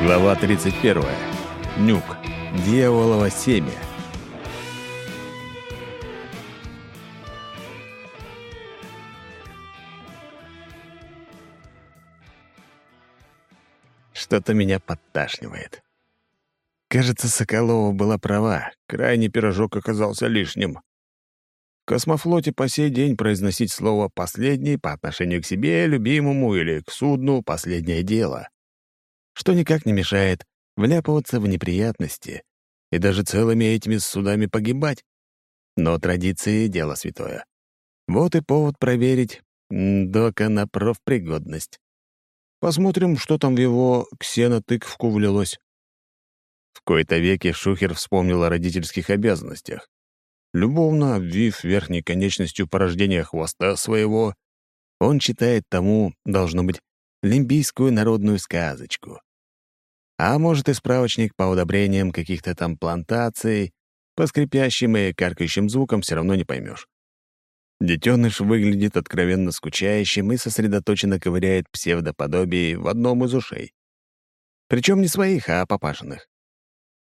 Глава 31. Нюк. Дьяволово семя. Что-то меня подташнивает. Кажется, Соколова была права. Крайний пирожок оказался лишним. В космофлоте по сей день произносить слово «последний» по отношению к себе, любимому или к судну — последнее дело что никак не мешает вляпываться в неприятности и даже целыми этими судами погибать. Но традиции — дело святое. Вот и повод проверить Дока на профпригодность. Посмотрим, что там в его ксенотыковку влилось. В кои-то веки Шухер вспомнил о родительских обязанностях. Любовно обвив верхней конечностью порождения хвоста своего, он читает тому, должно быть, лимбийскую народную сказочку. А может, и справочник по удобрениям каких-то там плантаций, по скрипящим и каркающим звукам все равно не поймешь. Детеныш выглядит откровенно скучающим и сосредоточенно ковыряет псевдоподобие в одном из ушей. Причем не своих, а папашиных.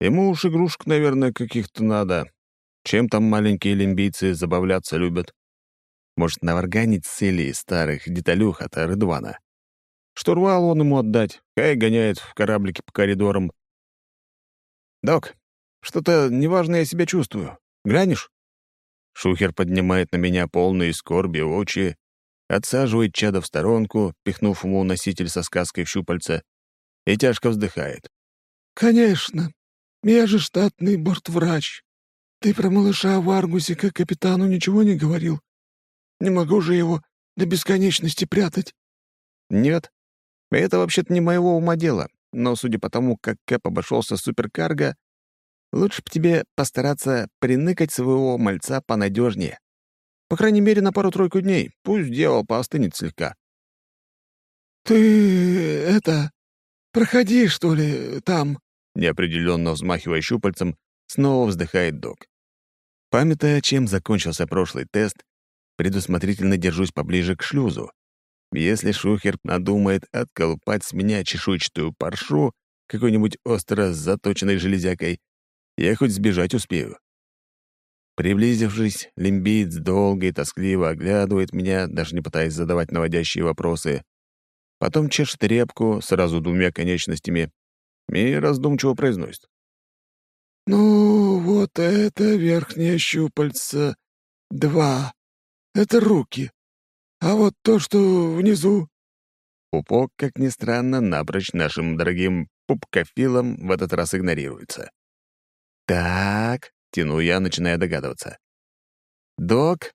Ему уж игрушек, наверное, каких-то надо. Чем там маленькие лимбийцы забавляться любят? Может, наварганить с Илии старых деталюх от Рыдвана? Штурвал он ему отдать, хай гоняет в кораблике по коридорам. «Док, что-то неважно я себя чувствую. Глянешь?» Шухер поднимает на меня полные скорби очи, отсаживает чада в сторонку, пихнув ему носитель со сказкой в щупальце, и тяжко вздыхает. «Конечно. Я же штатный бортврач. Ты про малыша в Аргусе как капитану ничего не говорил? Не могу же его до бесконечности прятать». «Нет. Это вообще-то не моего ума дело, но судя по тому, как Кэп обошелся суперкарго, лучше бы тебе постараться приныкать своего мальца понадежнее. По крайней мере, на пару-тройку дней. Пусть дьявол поостынет слегка. «Ты... это... проходи, что ли, там?» Неопределенно взмахивая щупальцем, снова вздыхает док. Памятая, чем закончился прошлый тест, предусмотрительно держусь поближе к шлюзу, если Шухер надумает отколупать с меня чешуйчатую паршу какой-нибудь остро заточенной железякой, я хоть сбежать успею. Приблизившись, лимбиец долго и тоскливо оглядывает меня, даже не пытаясь задавать наводящие вопросы. Потом чешет репку сразу двумя конечностями и раздумчиво произносит. «Ну, вот это верхнее щупальце. Два. Это руки. А вот то, что внизу...» Пупок, как ни странно, напрочь нашим дорогим пупкофилом в этот раз игнорируется. «Так», — тяну я, начиная догадываться. «Док,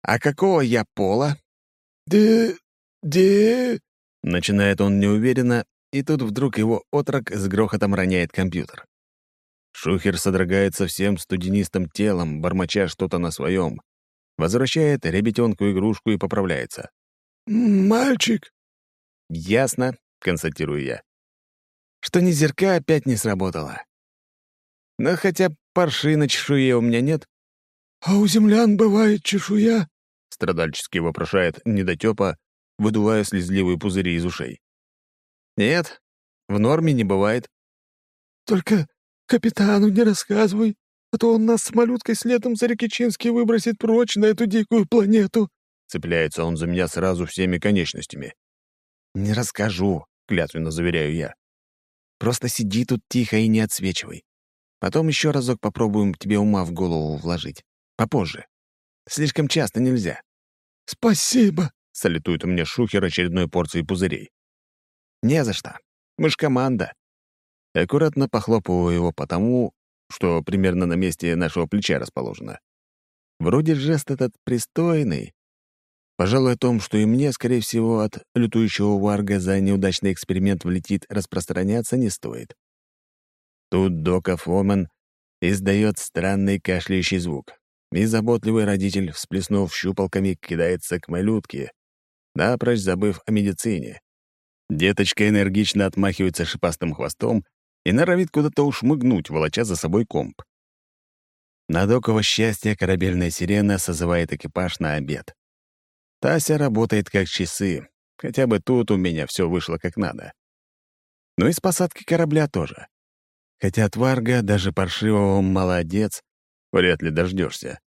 а какого я пола?» «Де... де...» Начинает он неуверенно, и тут вдруг его отрок с грохотом роняет компьютер. Шухер содрогается всем студенистым телом, бормоча что-то на своем, Возвращает ребятенку-игрушку и поправляется. «Мальчик!» «Ясно», — констатирую я. «Что ни зерка опять не сработало. Но хотя парши на чешуе у меня нет». «А у землян бывает чешуя?» — страдальчески вопрошает недотёпа, выдувая слезливые пузыри из ушей. «Нет, в норме не бывает». «Только капитану не рассказывай», а то он нас с малюткой следом за Рикичински выбросит прочь на эту дикую планету». Цепляется он за меня сразу всеми конечностями. «Не расскажу», — клятвенно заверяю я. «Просто сиди тут тихо и не отсвечивай. Потом еще разок попробуем тебе ума в голову вложить. Попозже. Слишком часто нельзя». «Спасибо», — салютует мне шухер очередной порции пузырей. «Не за что. Мы ж команда». Аккуратно похлопываю его по тому, что примерно на месте нашего плеча расположено. Вроде жест этот пристойный. Пожалуй, о том, что и мне, скорее всего, от лютующего варга за неудачный эксперимент влетит, распространяться не стоит. Тут Дока Фомен издает странный кашляющий звук, и заботливый родитель, всплеснув щупалками, кидается к малютке, напрочь забыв о медицине. Деточка энергично отмахивается шипастым хвостом и норовит куда-то ушмыгнуть, волоча за собой комп. На доково счастье корабельная сирена созывает экипаж на обед. Тася работает как часы, хотя бы тут у меня все вышло как надо. Ну и с посадки корабля тоже. Хотя от Варга, даже паршивого «молодец», вряд ли дождешься.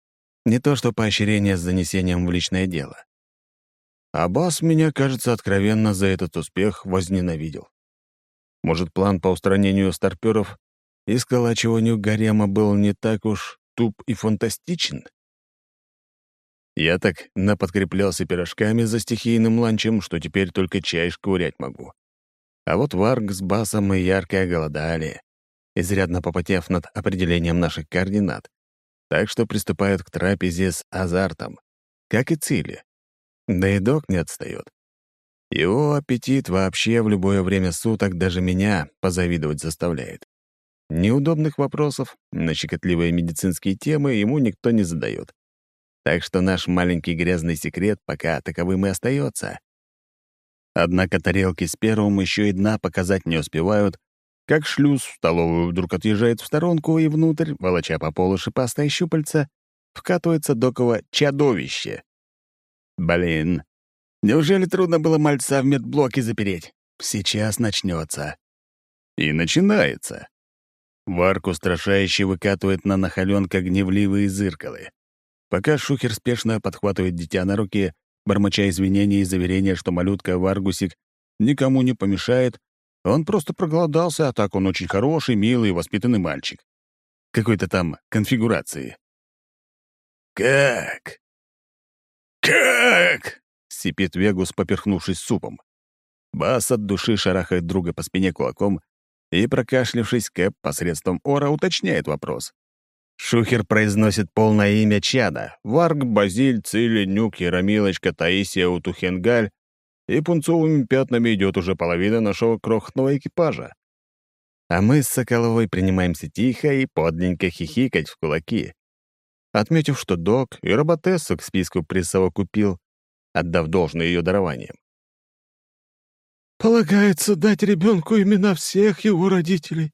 Не то что поощрение с занесением в личное дело. Аббас меня, кажется, откровенно за этот успех возненавидел. Может, план по устранению старперов и сколачиванию гарема был не так уж туп и фантастичен? Я так наподкреплялся пирожками за стихийным ланчем, что теперь только чай шкурять могу. А вот Варг с Басом и Ярко оголодали, изрядно попотев над определением наших координат, так что приступают к трапезе с азартом, как и цели. Да и док не отстает. Его аппетит вообще в любое время суток даже меня позавидовать заставляет. Неудобных вопросов на щекотливые медицинские темы ему никто не задает. Так что наш маленький грязный секрет пока таковым и остается. Однако тарелки с первым еще и дна показать не успевают, как шлюз в столовую вдруг отъезжает в сторонку и внутрь, волоча по полу шипастое щупальца, вкатывается доково чадовище. Блин, неужели трудно было мальца в медблоке запереть? Сейчас начнется. И начинается. Варк устрашающе выкатывает на нахаленка гневливые зыркалы. Пока Шухер спешно подхватывает дитя на руки, бормоча извинения и заверения, что малютка Варгусик никому не помешает, он просто проголодался, а так он очень хороший, милый, воспитанный мальчик. Какой-то там конфигурации. «Как? Как?» — сипит Вегус, поперхнувшись супом. Бас от души шарахает друга по спине кулаком и, прокашлявшись, Кэп посредством ора уточняет вопрос. Шухер произносит полное имя чада. Варг, Базиль, Цили, Нюк, Яромилочка, Таисия, Утухенгаль и пунцовыми пятнами идет уже половина нашего крохотного экипажа. А мы с Соколовой принимаемся тихо и подленько хихикать в кулаки, отметив, что док и роботессу к списку присовокупил, отдав должное ее дарованием. «Полагается дать ребенку имена всех его родителей,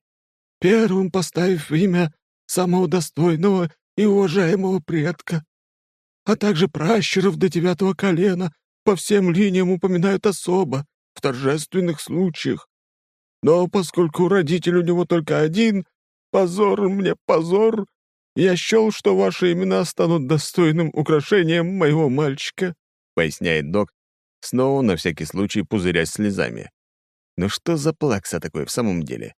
первым поставив имя самого достойного и уважаемого предка, а также пращуров до девятого колена, по всем линиям упоминают особо, в торжественных случаях. Но поскольку родитель у него только один, позор мне, позор, я счел, что ваши имена станут достойным украшением моего мальчика», — поясняет док, снова на всякий случай пузырясь слезами. «Ну что за плакса такой в самом деле?»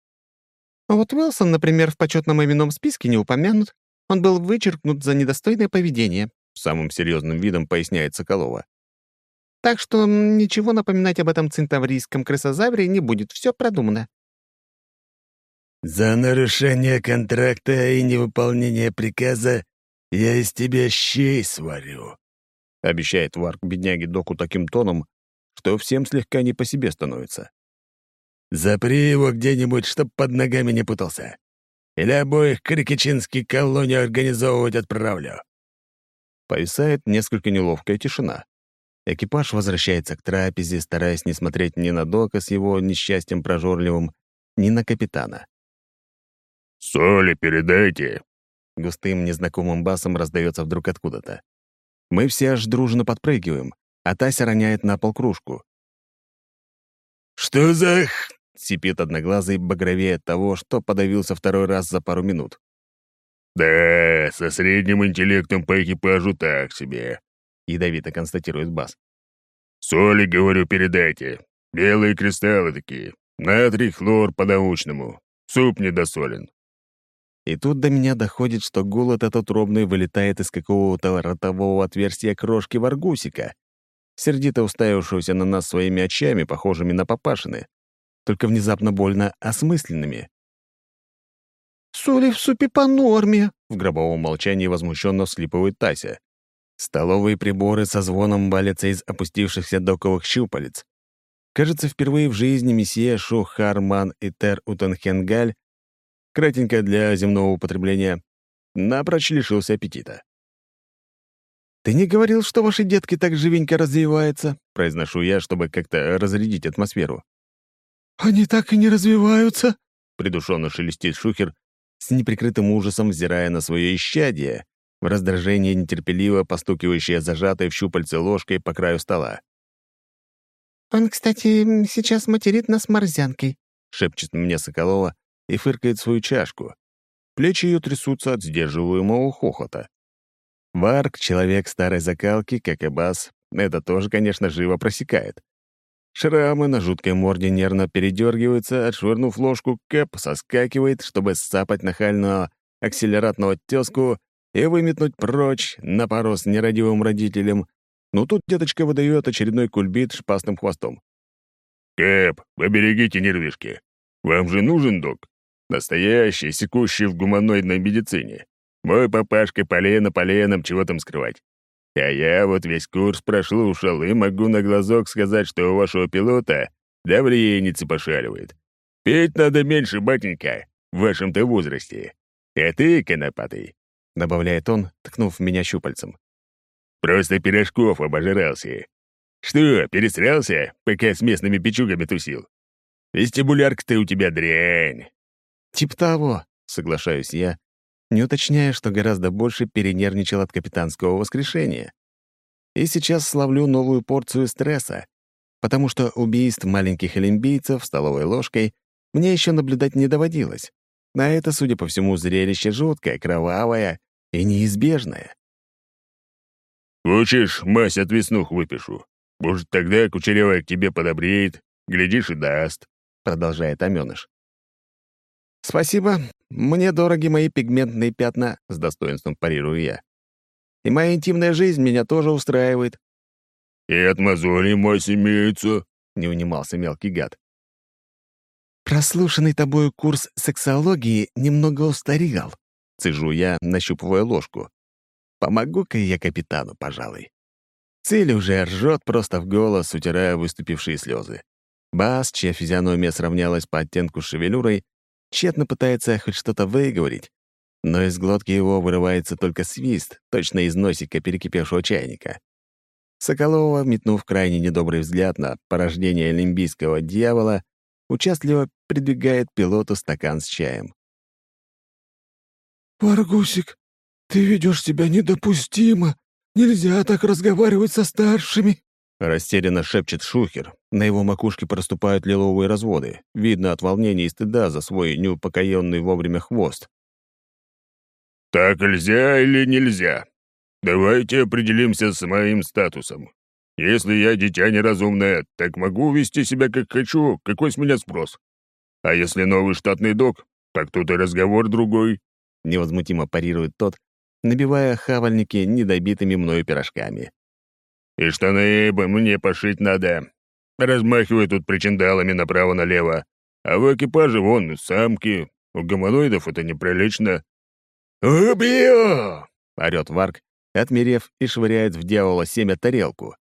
А вот Уилсон, например, в почетном именном списке не упомянут. Он был вычеркнут за недостойное поведение», — самым серьезным видом поясняет Соколова. Так что ничего напоминать об этом центаврийском крысозавре не будет, все продумано. «За нарушение контракта и невыполнение приказа я из тебя щей сварю», — обещает Варк бедняге Доку таким тоном, что всем слегка не по себе становится. «Запри его где-нибудь, чтоб под ногами не путался. Или обоих крикичинский колонию организовывать отправлю». Повисает несколько неловкая тишина. Экипаж возвращается к трапезе, стараясь не смотреть ни на Дока с его несчастьем прожорливым, ни на капитана. «Соли передайте!» Густым незнакомым басом раздается вдруг откуда-то. Мы все аж дружно подпрыгиваем, а Тася роняет на пол кружку. «Что за...» — сипит одноглазый, багровее от того, что подавился второй раз за пару минут. «Да, со средним интеллектом по экипажу так себе», — ядовито констатирует Бас. «Соли, говорю, передайте. Белые кристаллы такие. Натрий, хлор по-научному. Суп недосолен». И тут до меня доходит, что голод этот робный вылетает из какого-то ротового отверстия крошки варгусика, сердито уставившегося на нас своими очами, похожими на папашины, только внезапно больно осмысленными. «Соли в супе по норме», — в гробовом молчании возмущенно слипывает Тася. Столовые приборы со звоном балятся из опустившихся доковых щупалец. Кажется, впервые в жизни месье Шухарман и Тер Утенхенгаль, кратенько для земного употребления, напрочь лишился аппетита. «Ты не говорил, что ваши детки так живенько развиваются?» — произношу я, чтобы как-то разрядить атмосферу. «Они так и не развиваются?» — придушенно шелестит Шухер, с неприкрытым ужасом взирая на свое исчадие, в раздражении нетерпеливо постукивающая зажатой в щупальце ложкой по краю стола. «Он, кстати, сейчас материт нас морзянкой. шепчет мне Соколова и фыркает свою чашку. Плечи ее трясутся от сдерживаемого хохота. Варк — человек старой закалки, как и Бас. Это тоже, конечно, живо просекает. Шрамы на жуткой морде нервно передергиваются, отшвырнув ложку, Кэп соскакивает, чтобы сцапать нахального акселератного тезку и выметнуть прочь на пару с нерадивым родителем. Но тут деточка выдает очередной кульбит шпастым хвостом. «Кэп, поберегите нервишки. Вам же нужен док. Настоящий, секущий в гуманоидной медицине. Мой папашка полено поленом, чего там скрывать. А я вот весь курс прослушал и могу на глазок сказать, что у вашего пилота давленице пошаливает. Пить надо меньше, батенька, в вашем-то возрасте. А ты, конопатый, — добавляет он, ткнув меня щупальцем. «Просто пирожков обожрался. Что, пересрался, пока с местными печугами тусил? Вестибулярка-то у тебя дрянь». «Тип того», — соглашаюсь я, не уточняя, что гораздо больше перенервничал от капитанского воскрешения. И сейчас словлю новую порцию стресса, потому что убийств маленьких олимпийцев столовой ложкой мне еще наблюдать не доводилось. На это, судя по всему, зрелище жуткое, кровавое и неизбежное. «Хочешь, мазь от веснух выпишу? Может, тогда кучерявая к тебе подобреет, глядишь и даст», — продолжает Амёныш. «Спасибо. Мне дороги мои пигментные пятна», — с достоинством парирую я. «И моя интимная жизнь меня тоже устраивает». «И от мозолей мазь имеется», — не унимался мелкий гад. «Прослушанный тобою курс сексологии немного устарел», — цежу я, нащупывая ложку. «Помогу-ка я капитану, пожалуй». Цель уже ржет просто в голос, утирая выступившие слезы. Бас, чья физиономия сравнялась по оттенку с шевелюрой, тщетно пытается хоть что-то выговорить, но из глотки его вырывается только свист, точно из носика перекипевшего чайника. Соколова, метнув крайне недобрый взгляд на порождение олимпийского дьявола, участливо придвигает пилоту стакан с чаем. «Варгусик, ты ведешь себя недопустимо. Нельзя так разговаривать со старшими», Растерянно шепчет Шухер. На его макушке проступают лиловые разводы. Видно от волнения и стыда за свой неупокоенный вовремя хвост. «Так нельзя или нельзя? Давайте определимся с моим статусом. Если я дитя неразумное, так могу вести себя как хочу, какой с меня спрос? А если новый штатный док, так тут и разговор другой», — невозмутимо парирует тот, набивая хавальники недобитыми мною пирожками. И штаны бы мне пошить надо. Размахиваю тут причиндалами направо-налево. А в экипаже вон самки. У гуманоидов это неприлично. «Убью!» — орёт Варк, отмерев и швыряет в дьявола семя тарелку.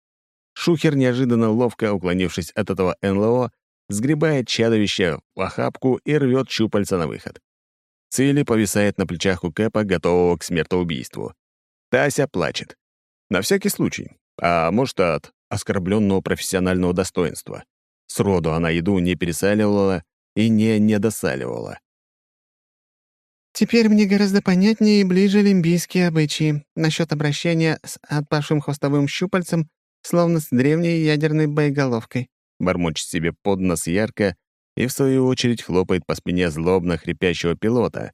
Шухер, неожиданно ловко уклонившись от этого НЛО, сгребает чадовище в охапку и рвет щупальца на выход. Цили повисает на плечах у Кэпа, готового к смертоубийству. Тася плачет. На всякий случай а может, от оскорбленного профессионального достоинства. Сроду она еду не пересаливала и не недосаливала. «Теперь мне гораздо понятнее и ближе лимбийские обычаи насчет обращения с отпавшим хвостовым щупальцем, словно с древней ядерной боеголовкой», бормочет себе под нос ярко и, в свою очередь, хлопает по спине злобно хрипящего пилота,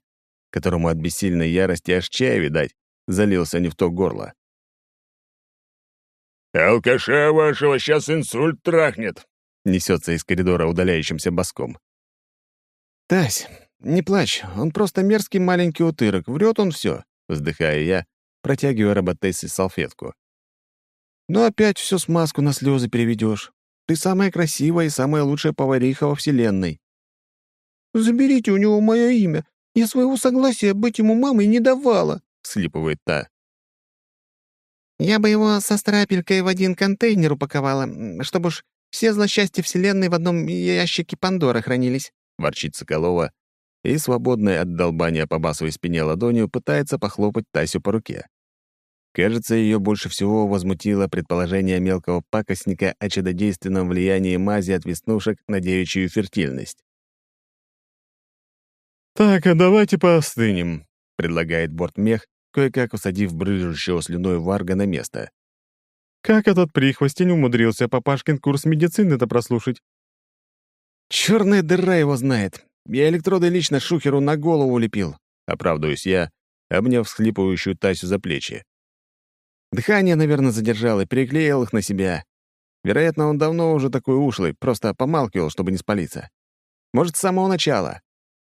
которому от бессильной ярости аж чай, видать, залился не в то горло. «Алкаша вашего сейчас инсульт трахнет!» Несется из коридора удаляющимся боском. «Тась, не плачь, он просто мерзкий маленький утырок, врет он все, вздыхая я, протягивая роботессе салфетку. «Но опять всю смазку на слезы переведешь. Ты самая красивая и самая лучшая повариха во Вселенной». «Заберите у него мое имя. Я своего согласия быть ему мамой не давала», — слипывает та. Я бы его со страпелькой в один контейнер упаковала, чтобы уж все злосчастья Вселенной в одном ящике Пандоры хранились», — ворчит Соколова, и, свободная от долбания по басовой спине ладонью, пытается похлопать Тасю по руке. Кажется, ее больше всего возмутило предположение мелкого пакостника о чудодейственном влиянии мази от веснушек на девичью фертильность. «Так, а давайте поостынем», — предлагает бортмех, кое-как усадив брыжущего слюной Варга на место. «Как этот прихвостень умудрился папашкин курс медицины-то прослушать?» Черная дыра его знает. Я электроды лично Шухеру на голову лепил, оправдываюсь я, обняв всхлипывающую Тасю за плечи. Дыхание, наверное, задержал и переклеил их на себя. Вероятно, он давно уже такой ушлый, просто помалкивал, чтобы не спалиться. Может, с самого начала.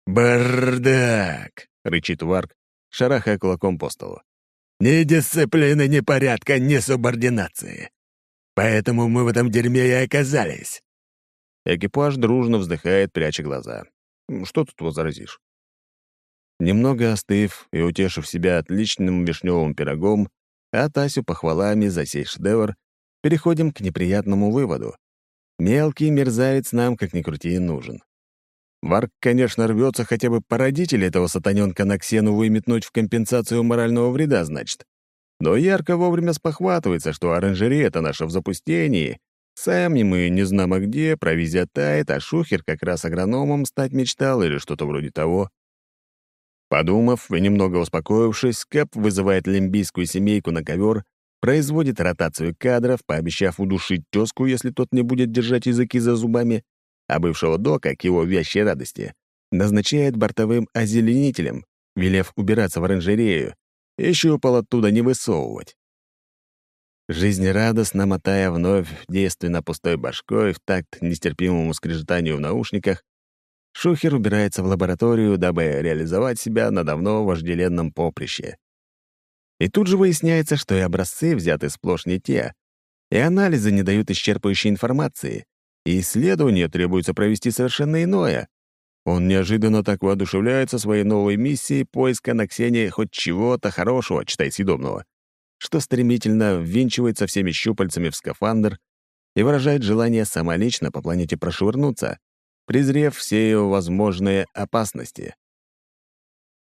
«Бардак!» — рычит Варк, шарахая кулаком по столу. «Ни дисциплины, ни порядка, ни субординации. Поэтому мы в этом дерьме и оказались». Экипаж дружно вздыхает, пряча глаза. Что тут возразишь? Немного остыв и утешив себя отличным вишневым пирогом, а Тасю похвалами за сей шедевр, переходим к неприятному выводу. Мелкий мерзавец нам, как ни крути, нужен. Варк, конечно, рвется хотя бы породитель этого сатаненка на ксену выметнуть в компенсацию морального вреда, значит. Но ярко вовремя спохватывается, что оранжерея-то наша в запустении, сами мы не знамо где, провизия тает, а Шухер как раз агрономом стать мечтал или что-то вроде того. Подумав и немного успокоившись, Кэп вызывает лимбийскую семейку на ковер, производит ротацию кадров, пообещав удушить тезку, если тот не будет держать языки за зубами, а бывшего дока, к его вящей радости, назначает бортовым озеленителем, велев убираться в оранжерею, и щупал оттуда не высовывать. Жизнерадостно мотая вновь действенно пустой башкой в такт нестерпимому скрежетанию в наушниках, Шухер убирается в лабораторию, дабы реализовать себя на давно вожделенном поприще. И тут же выясняется, что и образцы взяты сплошь не те, и анализы не дают исчерпывающей информации, и исследование требуется провести совершенно иное. Он неожиданно так воодушевляется своей новой миссией поиска на Ксении хоть чего-то хорошего, читай съедобного, что стремительно ввинчивается всеми щупальцами в скафандр и выражает желание самолично по планете прошвырнуться, презрев все ее возможные опасности.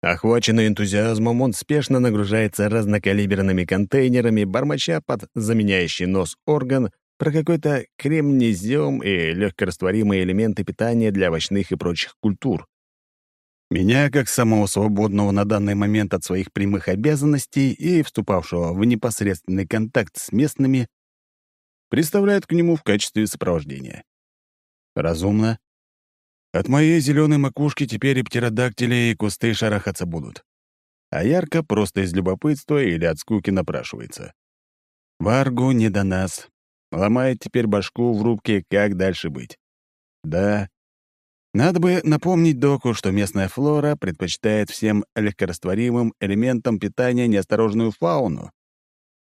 Охваченный энтузиазмом, он спешно нагружается разнокалиберными контейнерами, бормоча под заменяющий нос орган про какой-то кремнезем и легкорастворимые элементы питания для овощных и прочих культур. Меня, как самого свободного на данный момент от своих прямых обязанностей и вступавшего в непосредственный контакт с местными, представляют к нему в качестве сопровождения. Разумно. От моей зеленой макушки теперь и птеродактили, и кусты шарахаться будут. А ярко просто из любопытства или от скуки напрашивается. Варгу не до нас, Ломает теперь башку в рубке, как дальше быть. Да, надо бы напомнить доку, что местная флора предпочитает всем легкорастворимым элементам питания неосторожную фауну,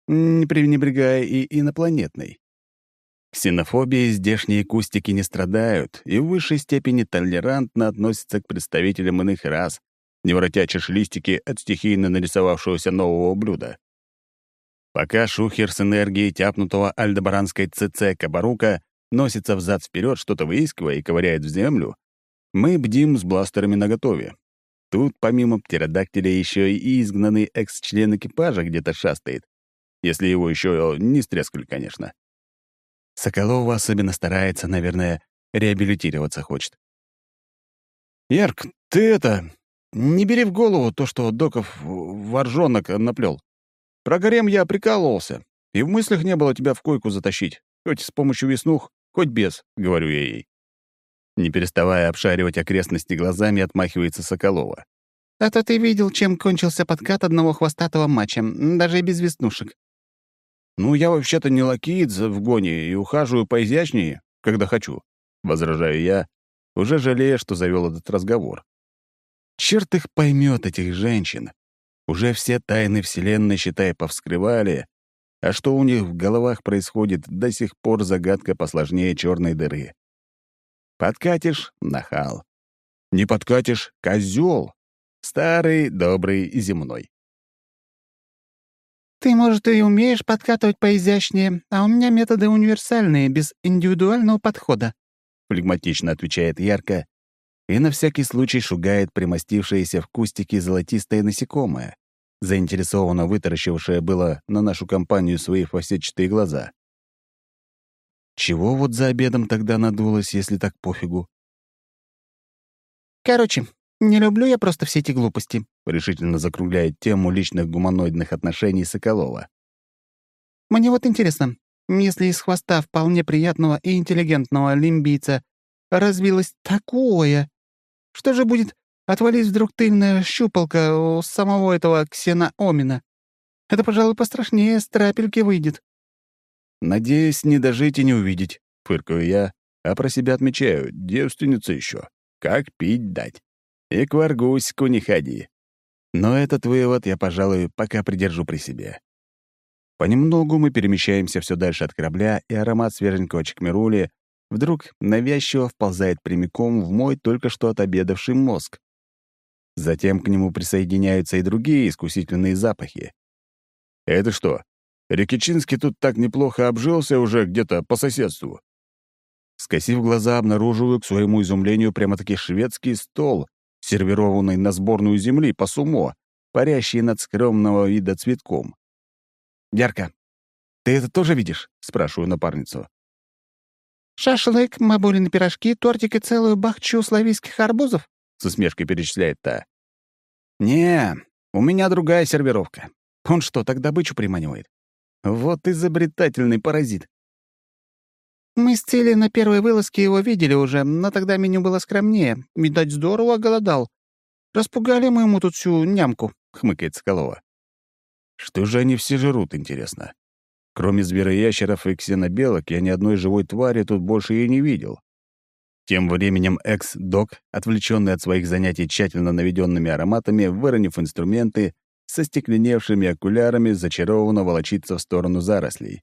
не пренебрегая и инопланетной. Ксенофобией здешние кустики не страдают и в высшей степени толерантно относятся к представителям иных рас, не воротя чешлистики от стихийно нарисовавшегося нового блюда. Пока шухер с энергией тяпнутого альдебаранской ЦЦ Кабарука носится взад вперед, что-то выискивая и ковыряет в землю, мы бдим с бластерами наготове. Тут, помимо птеродактиля, еще и изгнанный экс-член экипажа где-то шастает, если его еще не стрескали, конечно. Соколова особенно старается, наверное, реабилитироваться хочет. «Ярк, ты это... Не бери в голову то, что Доков воржонок наплел. Про гарем я прикалывался, и в мыслях не было тебя в койку затащить, хоть с помощью веснух, хоть без, — говорю я ей. Не переставая обшаривать окрестности глазами, отмахивается Соколова. «А то ты видел, чем кончился подкат одного хвостатого матча, даже и без веснушек». «Ну, я вообще-то не лакиец в гоне и ухаживаю поизящнее, когда хочу», — возражаю я, уже жалея, что завел этот разговор. Черт их поймет, этих женщин. Уже все тайны Вселенной, считай, повскрывали, а что у них в головах происходит, до сих пор загадка посложнее черной дыры. Подкатишь — нахал. Не подкатишь — козел. Старый, добрый и земной. «Ты, может, и умеешь подкатывать поизящнее, а у меня методы универсальные, без индивидуального подхода», — флегматично отвечает Ярко и на всякий случай шугает примостившееся в кустике золотистое насекомое заинтересованно вытаращившая было на нашу компанию свои фасетчатые глаза. Чего вот за обедом тогда надулась, если так пофигу? «Короче, не люблю я просто все эти глупости», — решительно закругляет тему личных гуманоидных отношений Соколова. «Мне вот интересно, если из хвоста вполне приятного и интеллигентного лимбийца развилось такое? Что же будет, отвалить вдруг тыльная щупалка у самого этого Ксена Омина? Это, пожалуй, пострашнее страпельки выйдет». «Надеюсь, не дожить и не увидеть», — фыркаю я, а про себя отмечаю, девственница еще. Как пить дать? И к Варгуську не ходи. Но этот вывод я, пожалуй, пока придержу при себе. Понемногу мы перемещаемся все дальше от корабля, и аромат свеженького чекмерули вдруг навязчиво вползает прямиком в мой только что отобедавший мозг. Затем к нему присоединяются и другие искусительные запахи. Это что, Рикичинский тут так неплохо обжился уже где-то по соседству? Скосив глаза, обнаруживаю к своему изумлению прямо-таки шведский стол, сервированный на сборную земли по сумо, парящий над скромного вида цветком. «Ярко, ты это тоже видишь?» — спрашиваю напарницу. «Шашлык, мабулины пирожки, тортик и целую бахчу славийских арбузов?» — с усмешкой перечисляет та. «Не, у меня другая сервировка. Он что, так добычу приманивает? Вот изобретательный паразит. «Мы с Цели на первой вылазке его видели уже, но тогда меню было скромнее. Видать, здорово голодал. Распугали мы ему тут всю нямку», — хмыкает Соколова. «Что же они все жрут, интересно? Кроме звероящеров и ксенобелок, я ни одной живой твари тут больше и не видел». Тем временем экс-док, отвлеченный от своих занятий тщательно наведенными ароматами, выронив инструменты, со стекленевшими окулярами зачарованно волочится в сторону зарослей.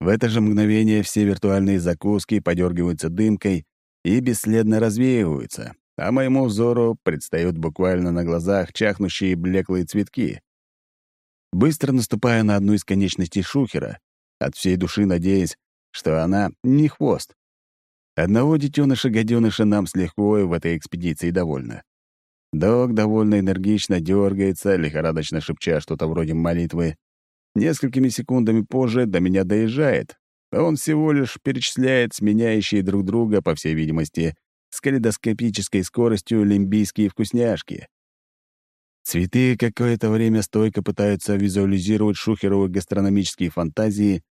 В это же мгновение все виртуальные закуски подергиваются дымкой и бесследно развеиваются, а моему взору предстают буквально на глазах чахнущие блеклые цветки. Быстро наступая на одну из конечностей шухера, от всей души надеясь, что она не хвост. Одного детеныша-гаденыша нам с лихвой в этой экспедиции довольно. Дог довольно энергично дергается, лихорадочно шепча что-то вроде молитвы, Несколькими секундами позже до меня доезжает. Он всего лишь перечисляет сменяющие друг друга, по всей видимости, с калейдоскопической скоростью лимбийские вкусняшки. Цветы какое-то время стойко пытаются визуализировать шухеровы гастрономические фантазии,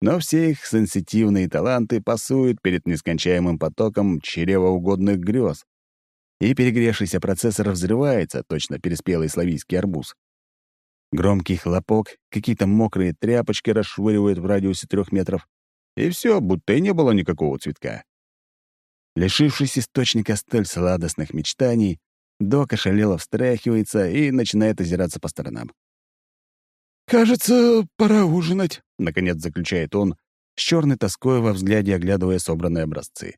но все их сенситивные таланты пасуют перед нескончаемым потоком чревоугодных грез, и перегревшийся процессор взрывается, точно переспелый славийский арбуз. Громкий хлопок, какие-то мокрые тряпочки расшвыривают в радиусе трех метров. И все, будто и не было никакого цветка. Лишившись источника столь сладостных мечтаний, док ошалело встряхивается и начинает озираться по сторонам. «Кажется, пора ужинать», — наконец заключает он, с черной тоской во взгляде оглядывая собранные образцы.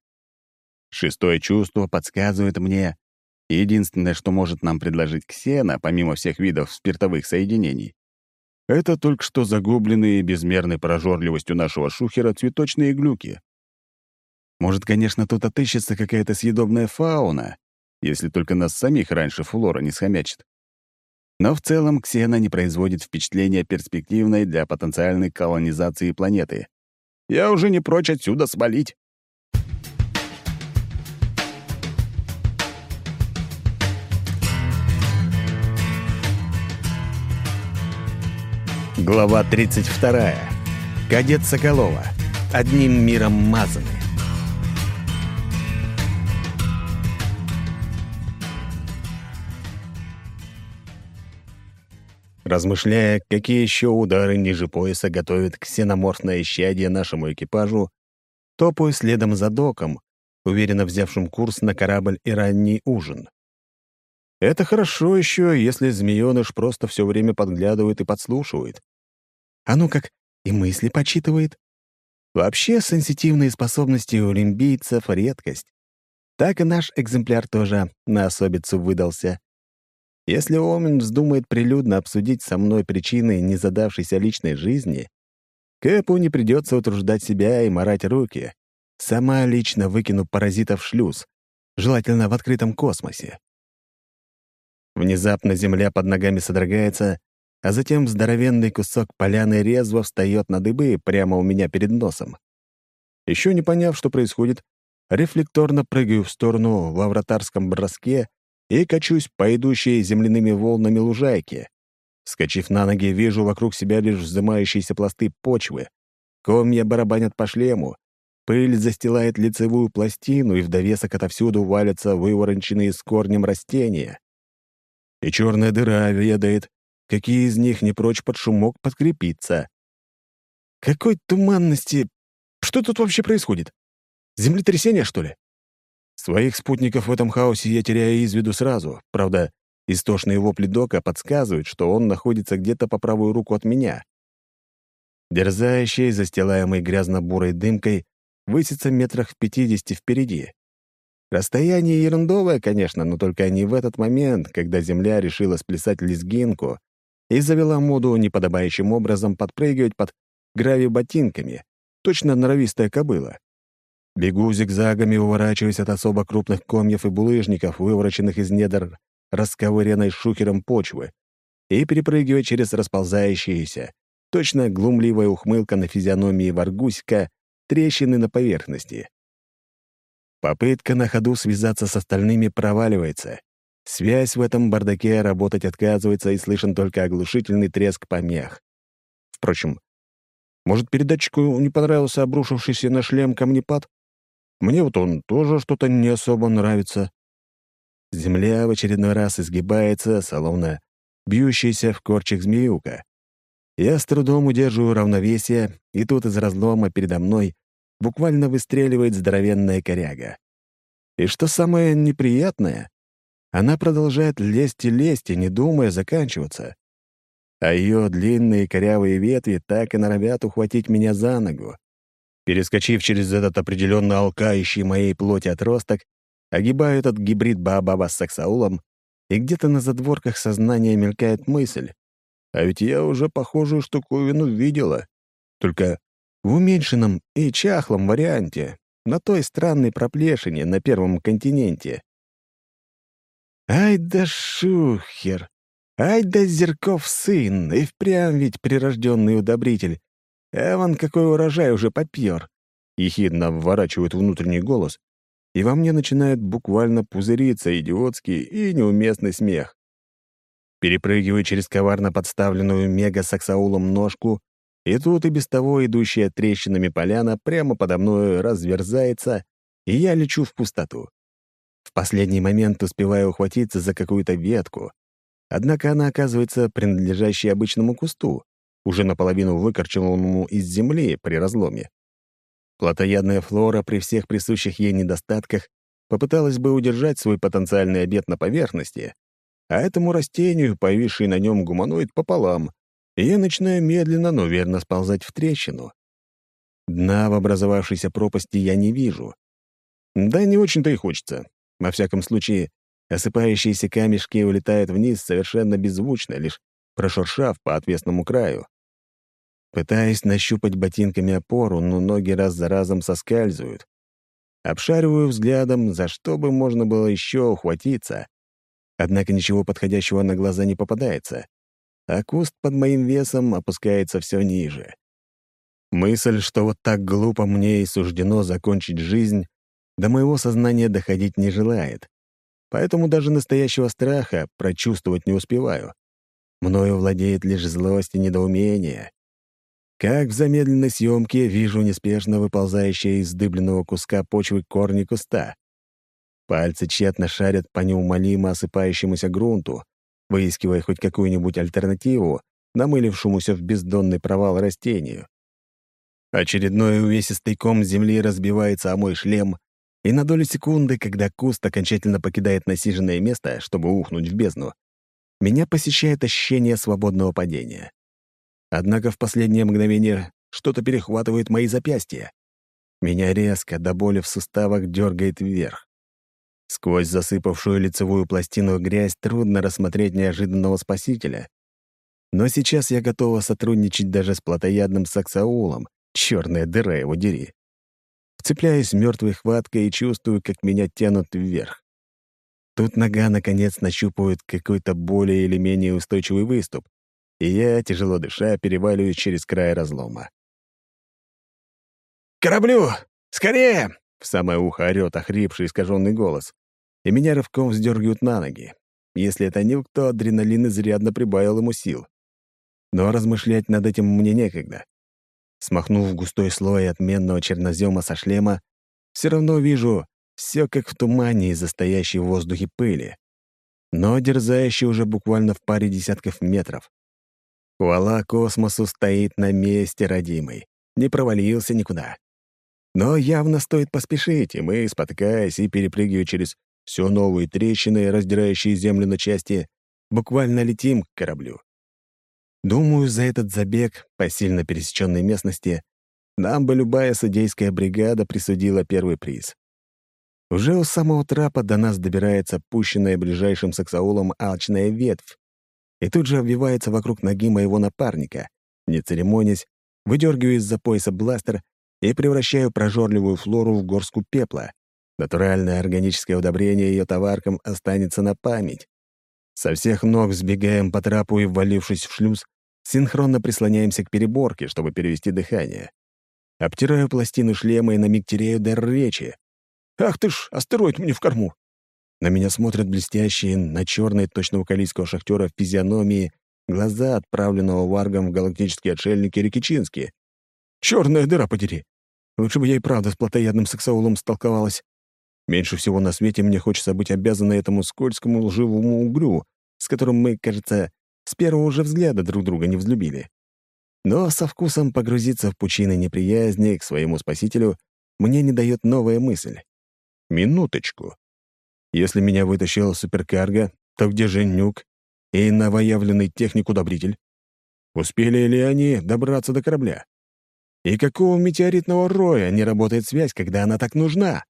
Шестое чувство подсказывает мне, Единственное, что может нам предложить Ксена, помимо всех видов спиртовых соединений, это только что загубленные безмерной прожорливостью нашего шухера цветочные глюки. Может, конечно, тут отыщется какая-то съедобная фауна, если только нас самих раньше флора не схомячит. Но в целом Ксена не производит впечатления перспективной для потенциальной колонизации планеты. Я уже не прочь отсюда свалить. Глава 32. Кадет Соколова. Одним миром мазаны. Размышляя, какие еще удары ниже пояса готовит ксеноморфное исчадие нашему экипажу, топаю следом за доком, уверенно взявшим курс на корабль и ранний ужин. Это хорошо еще, если змеёныш просто все время подглядывает и подслушивает. А ну как, и мысли почитывает. Вообще, сенситивные способности у лимбийцев — редкость. Так и наш экземпляр тоже на особицу выдался. Если Омин вздумает прилюдно обсудить со мной причины незадавшейся личной жизни, Кэпу не придется утруждать себя и морать руки. Сама лично выкину паразитов в шлюз, желательно в открытом космосе. Внезапно земля под ногами содрогается, а затем здоровенный кусок поляны резво встает на дыбы прямо у меня перед носом. Еще не поняв, что происходит, рефлекторно прыгаю в сторону во вратарском броске и качусь по идущей земляными волнами лужайке. Скочив на ноги, вижу вокруг себя лишь вздымающиеся пласты почвы. Комья барабанят по шлему. Пыль застилает лицевую пластину, и в довесок отовсюду валятся вывороченные с корнем растения. И черная дыра ведает, какие из них не прочь под шумок подкрепиться. Какой туманности... Что тут вообще происходит? Землетрясение, что ли? Своих спутников в этом хаосе я теряю из виду сразу. Правда, истошные вопли Дока подсказывают, что он находится где-то по правую руку от меня. Дерзающий, застилаемый грязно-бурой дымкой, высится метрах в пятидесяти впереди. Расстояние ерундовое, конечно, но только не в этот момент, когда Земля решила сплясать лезгинку и завела моду неподобающим образом подпрыгивать под грави-ботинками, точно норовистая кобыла. Бегу зигзагами, уворачиваясь от особо крупных комьев и булыжников, вывороченных из недр расковыренной шухером почвы, и перепрыгивая через расползающиеся, точно глумливая ухмылка на физиономии Варгусика, трещины на поверхности. Попытка на ходу связаться с остальными проваливается. Связь в этом бардаке работать отказывается, и слышен только оглушительный треск помех. Впрочем, может, передатчику не понравился обрушившийся на шлем камнепад? Мне вот он тоже что-то не особо нравится. Земля в очередной раз изгибается, словно бьющаяся в корчик змеюка. Я с трудом удерживаю равновесие, и тут из разлома передо мной буквально выстреливает здоровенная коряга. И что самое неприятное, она продолжает лезть и лезть, и не думая заканчиваться. А ее длинные корявые ветви так и норовят ухватить меня за ногу. Перескочив через этот определенно алкающий моей плоти отросток, огибаю этот гибрид Баобаба с саксаулом, и где-то на задворках сознания мелькает мысль. А ведь я уже похожую штуковину видела. Только в уменьшенном и чахлом варианте, на той странной проплешине на Первом континенте. Ай да шухер! Ай да Зерков сын! И впрямь ведь прирожденный удобритель. Эван какой урожай уже попьер. Ехидно вворачивает внутренний голос, и во мне начинает буквально пузыриться идиотский и неуместный смех. Перепрыгиваю через коварно подставленную мега-саксаулом ножку, и тут и без того идущая трещинами поляна прямо подо мной разверзается, и я лечу в пустоту. В последний момент успеваю ухватиться за какую-то ветку, однако она оказывается принадлежащей обычному кусту, уже наполовину выкорчеванному из земли при разломе. Плотоядная флора при всех присущих ей недостатках попыталась бы удержать свой потенциальный обед на поверхности, а этому растению, повисший на нем гуманоид, пополам, и я начинаю медленно, но верно сползать в трещину. Дна в образовавшейся пропасти я не вижу. Да не очень-то и хочется. Во всяком случае, осыпающиеся камешки улетают вниз совершенно беззвучно, лишь прошуршав по отвесному краю. Пытаясь нащупать ботинками опору, но ноги раз за разом соскальзывают. Обшариваю взглядом, за что бы можно было еще ухватиться. Однако ничего подходящего на глаза не попадается, а куст под моим весом опускается все ниже. Мысль, что вот так глупо мне и суждено закончить жизнь, до моего сознания доходить не желает. Поэтому даже настоящего страха прочувствовать не успеваю. Мною владеет лишь злость и недоумение. Как в замедленной съемке вижу неспешно выползающие из дыбленного куска почвы корни куста. Пальцы тщетно шарят по неумолимо осыпающемуся грунту, выискивая хоть какую-нибудь альтернативу намылившемуся в бездонный провал растению. Очередной увесистый ком земли разбивается о мой шлем, и на долю секунды, когда куст окончательно покидает насиженное место, чтобы ухнуть в бездну, меня посещает ощущение свободного падения. Однако в последнее мгновение что-то перехватывает мои запястья. Меня резко, до боли в суставах, дергает вверх. Сквозь засыпавшую лицевую пластину грязь трудно рассмотреть неожиданного спасителя. Но сейчас я готова сотрудничать даже с плотоядным саксаулом, черная дыра его дери. Вцепляюсь мертвой хваткой и чувствую, как меня тянут вверх. Тут нога, наконец, нащупывает какой-то более или менее устойчивый выступ, и я, тяжело дыша, переваливаюсь через край разлома. «Кораблю! Скорее!» — в самое ухо орёт охрипший искаженный голос, и меня рывком вздергивают на ноги. Если это нюк, то адреналин изрядно прибавил ему сил. Но размышлять над этим мне некогда. Смахнув густой слой отменного чернозема со шлема, все равно вижу все как в тумане из-за в воздухе пыли, но дерзающий уже буквально в паре десятков метров. Хвала космосу стоит на месте, родимый. Не провалился никуда. Но явно стоит поспешить, и мы, спотыкаясь и перепрыгивая через все новые трещины, раздирающие землю на части, буквально летим к кораблю. Думаю, за этот забег по сильно пересеченной местности нам бы любая судейская бригада присудила первый приз. Уже у самого трапа до нас добирается пущенная ближайшим саксаулом алчная ветвь, и тут же обвивается вокруг ноги моего напарника, не церемонясь, выдергиваю из-за пояса бластер и превращаю прожорливую флору в горстку пепла. Натуральное органическое удобрение ее товаркам останется на память. Со всех ног сбегаем по трапу и, ввалившись в шлюз, синхронно прислоняемся к переборке, чтобы перевести дыхание. Обтираю пластину шлема и на миг теряю дар речи. «Ах ты ж, астероид мне в корму!» На меня смотрят блестящие, на черной точно вокалийского шахтера в физиономии, глаза отправленного варгом в галактические отшельники Рикичински. Черная дыра подери! Лучше бы я и правда с плотоядным сексаулом столковалась. Меньше всего на свете мне хочется быть обязана этому скользкому лживому угрю, с которым мы, кажется, с первого же взгляда друг друга не взлюбили. Но со вкусом погрузиться в пучины неприязни к своему спасителю мне не дает новая мысль. Минуточку. Если меня вытащил суперкарго, то где же Нюк и новоявленный техник-удобритель? Успели ли они добраться до корабля? И какого метеоритного роя не работает связь, когда она так нужна?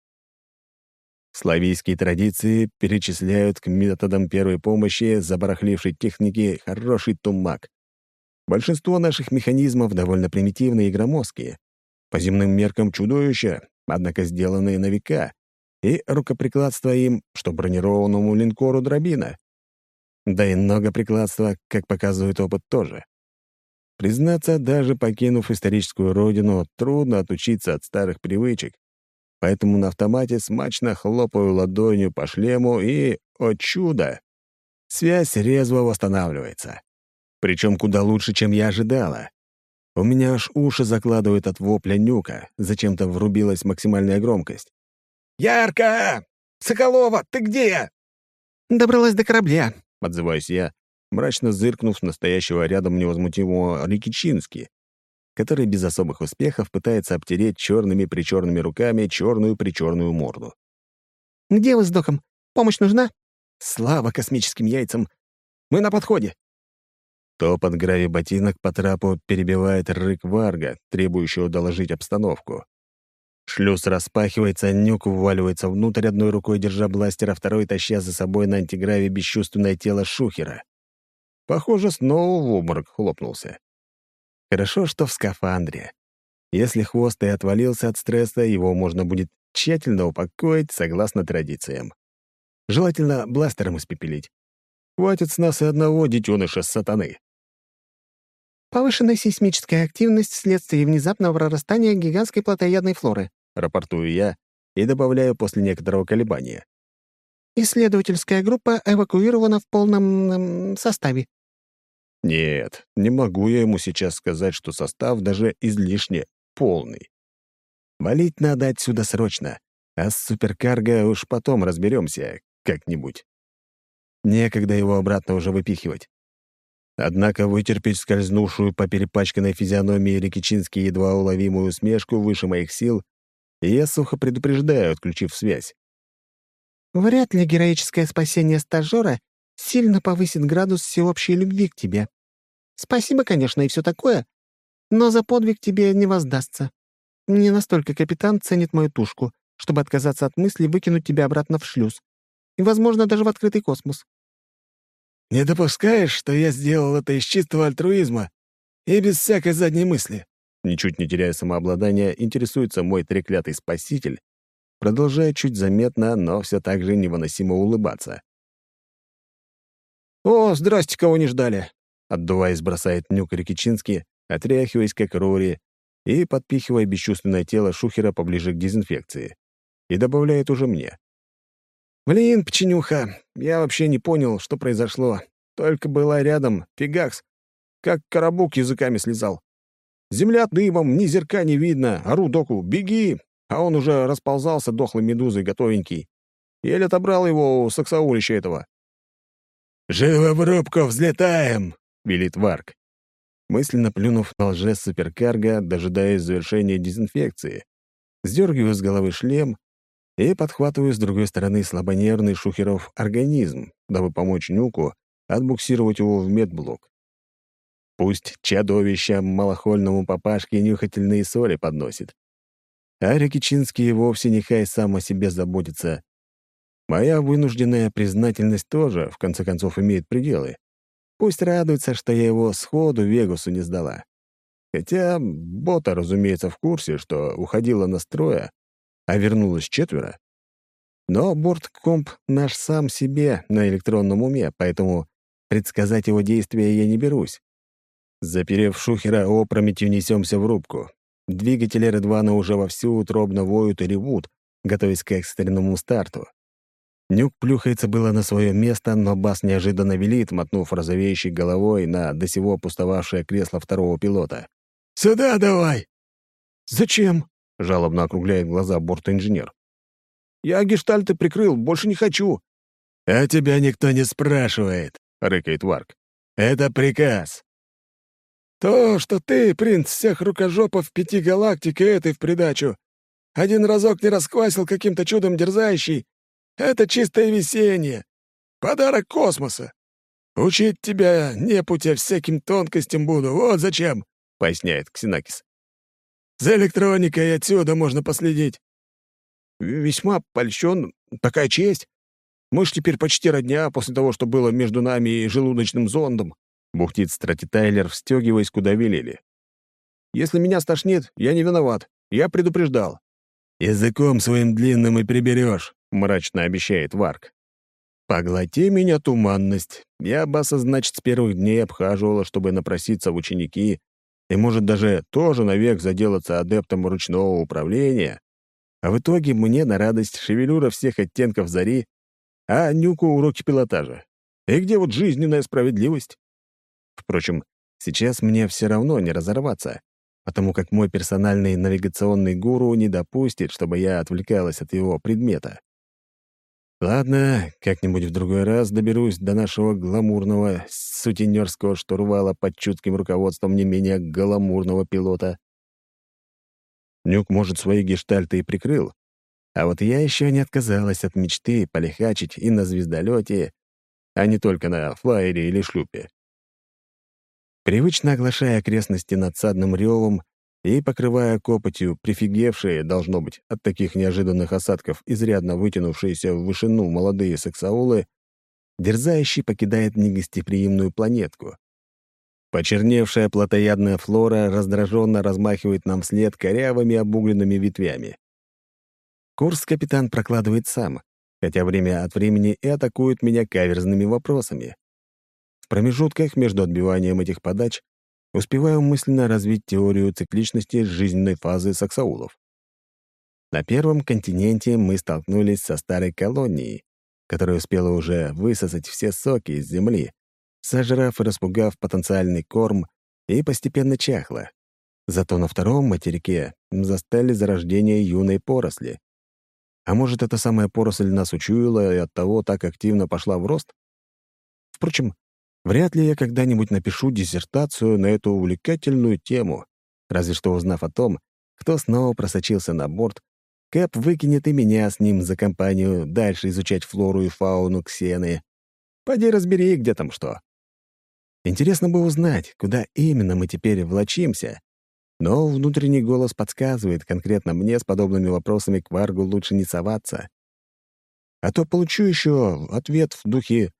Славийские традиции перечисляют к методам первой помощи забарахлившей техники хороший тумак. Большинство наших механизмов довольно примитивные и громоздкие. По земным меркам чудовища, однако сделанные на века, и рукоприкладство им, что бронированному линкору дробина. Да и много прикладства, как показывает опыт, тоже. Признаться, даже покинув историческую родину, трудно отучиться от старых привычек, поэтому на автомате смачно хлопаю ладонью по шлему и, о чудо, связь резво восстанавливается. Причем куда лучше, чем я ожидала. У меня аж уши закладывают от вопля нюка, зачем-то врубилась максимальная громкость. «Ярко! Соколова, ты где?» «Добралась до корабля», — отзываюсь я, мрачно зыркнув настоящего рядом невозмутимого Рикичински, который без особых успехов пытается обтереть черными-причерными руками черную-причерную морду. «Где вы с доком? Помощь нужна?» «Слава космическим яйцам! Мы на подходе!» Топот грави ботинок по трапу перебивает рык Варга, требующего доложить обстановку. Шлюз распахивается, нюк вваливается внутрь одной рукой, держа бластер, а второй таща за собой на антиграве бесчувственное тело Шухера. Похоже, снова в обморок хлопнулся. Хорошо, что в скафандре. Если хвост и отвалился от стресса, его можно будет тщательно упокоить согласно традициям. Желательно бластером испепелить. Хватит с нас и одного детеныша сатаны. Повышенная сейсмическая активность вследствие внезапного прорастания гигантской плотоядной флоры рапортую я и добавляю после некоторого колебания. Исследовательская группа эвакуирована в полном составе. Нет, не могу я ему сейчас сказать, что состав даже излишне полный. Валить надо отсюда срочно, а с суперкарго уж потом разберемся как-нибудь. Некогда его обратно уже выпихивать. Однако вытерпеть скользнувшую по перепачканной физиономии Рикичински едва уловимую усмешку выше моих сил и я сухо предупреждаю, отключив связь. «Вряд ли героическое спасение стажера сильно повысит градус всеобщей любви к тебе. Спасибо, конечно, и все такое, но за подвиг тебе не воздастся. Не настолько капитан ценит мою тушку, чтобы отказаться от мысли выкинуть тебя обратно в шлюз. И, возможно, даже в открытый космос. «Не допускаешь, что я сделал это из чистого альтруизма и без всякой задней мысли?» Ничуть не теряя самообладания, интересуется мой треклятый спаситель, продолжая чуть заметно, но все так же невыносимо улыбаться. «О, здрасте, кого не ждали!» Отдуваясь, бросает нюк Рикичинский, отряхиваясь как Рори и подпихивая бесчувственное тело Шухера поближе к дезинфекции. И добавляет уже мне. «Блин, пченюха, я вообще не понял, что произошло. Только была рядом, фигакс, как коробок языками слезал. Земля дымом, ни зерка не видно. Ору доку, беги! А он уже расползался дохлой медузой готовенький. Еле отобрал его у саксаулища этого. «Живо в рубку взлетаем!» — велит Варг. Мысленно плюнув на лже-суперкарго, дожидаясь завершения дезинфекции, сдергиваю с головы шлем и подхватываю с другой стороны слабонервный шухеров организм, дабы помочь Нюку отбуксировать его в медблок. Пусть чадовища малохольному папашке нюхательные соли подносит. А Рикичинский вовсе нехай сам о себе заботится. Моя вынужденная признательность тоже, в конце концов, имеет пределы. Пусть радуется, что я его сходу Вегасу не сдала. Хотя бота, разумеется, в курсе, что уходила на строя, а вернулась четверо. Но борткомп наш сам себе на электронном уме, поэтому предсказать его действия я не берусь. Заперев шухера, опрометью несемся в рубку. Двигатели Редвана уже вовсю утробно воют и ревут, готовясь к экстренному старту. Нюк плюхается было на свое место, но Бас неожиданно велит, мотнув розовеющей головой на до сего пустовавшее кресло второго пилота. «Сюда давай!» «Зачем?» — жалобно округляет глаза бортинженер. «Я гештальты прикрыл, больше не хочу». «А тебя никто не спрашивает», — рыкает Варк. «Это приказ». «То, что ты, принц всех рукожопов пяти галактик, и этой в придачу, один разок не расквасил каким-то чудом дерзающий, это чистое весеннее. Подарок космоса. Учить тебя, непутя, всяким тонкостям буду. Вот зачем, — поясняет Ксенакис. За электроникой отсюда можно последить. Весьма польщен. Такая честь. Мы ж теперь почти родня после того, что было между нами и желудочным зондом, — бухтит Страти Тайлер, встегиваясь, куда велели. Если меня стошнит, я не виноват. Я предупреждал. «Языком своим длинным и приберешь», — мрачно обещает Варк. «Поглоти меня, туманность. Я Баса, значит, с первых дней обхаживала, чтобы напроситься в ученики, и, может, даже тоже навек заделаться адептом ручного управления. А в итоге мне на радость шевелюра всех оттенков зари, а Нюку уроки пилотажа. И где вот жизненная справедливость? Впрочем, сейчас мне все равно не разорваться потому как мой персональный навигационный гуру не допустит, чтобы я отвлекалась от его предмета. Ладно, как-нибудь в другой раз доберусь до нашего гламурного сутенерского штурвала под чутким руководством не менее гламурного пилота. Нюк, может, свои гештальты и прикрыл, а вот я еще не отказалась от мечты полихачить и на звездолете, а не только на флайере или шлюпе. Привычно оглашая окрестности надсадным ревом и покрывая копотью прифигевшие, должно быть, от таких неожиданных осадков, изрядно вытянувшиеся в вышину молодые сексаулы, дерзающий покидает негостеприимную планетку. Почерневшая плотоядная флора раздраженно размахивает нам вслед корявыми обугленными ветвями. Курс капитан прокладывает сам, хотя время от времени и атакует меня каверзными вопросами. В промежутках между отбиванием этих подач успеваю мысленно развить теорию цикличности жизненной фазы саксаулов. На первом континенте мы столкнулись со старой колонией, которая успела уже высосать все соки из земли, сожрав и распугав потенциальный корм, и постепенно чахла. Зато на втором материке застали зарождение юной поросли. А может, эта самая поросль нас учуяла и оттого так активно пошла в рост? Впрочем, Вряд ли я когда-нибудь напишу диссертацию на эту увлекательную тему, разве что узнав о том, кто снова просочился на борт, Кэп выкинет и меня с ним за компанию дальше изучать флору и фауну Ксены. Пойди разбери, где там что. Интересно бы узнать, куда именно мы теперь влачимся. Но внутренний голос подсказывает конкретно мне с подобными вопросами к Варгу лучше не соваться. А то получу еще ответ в духе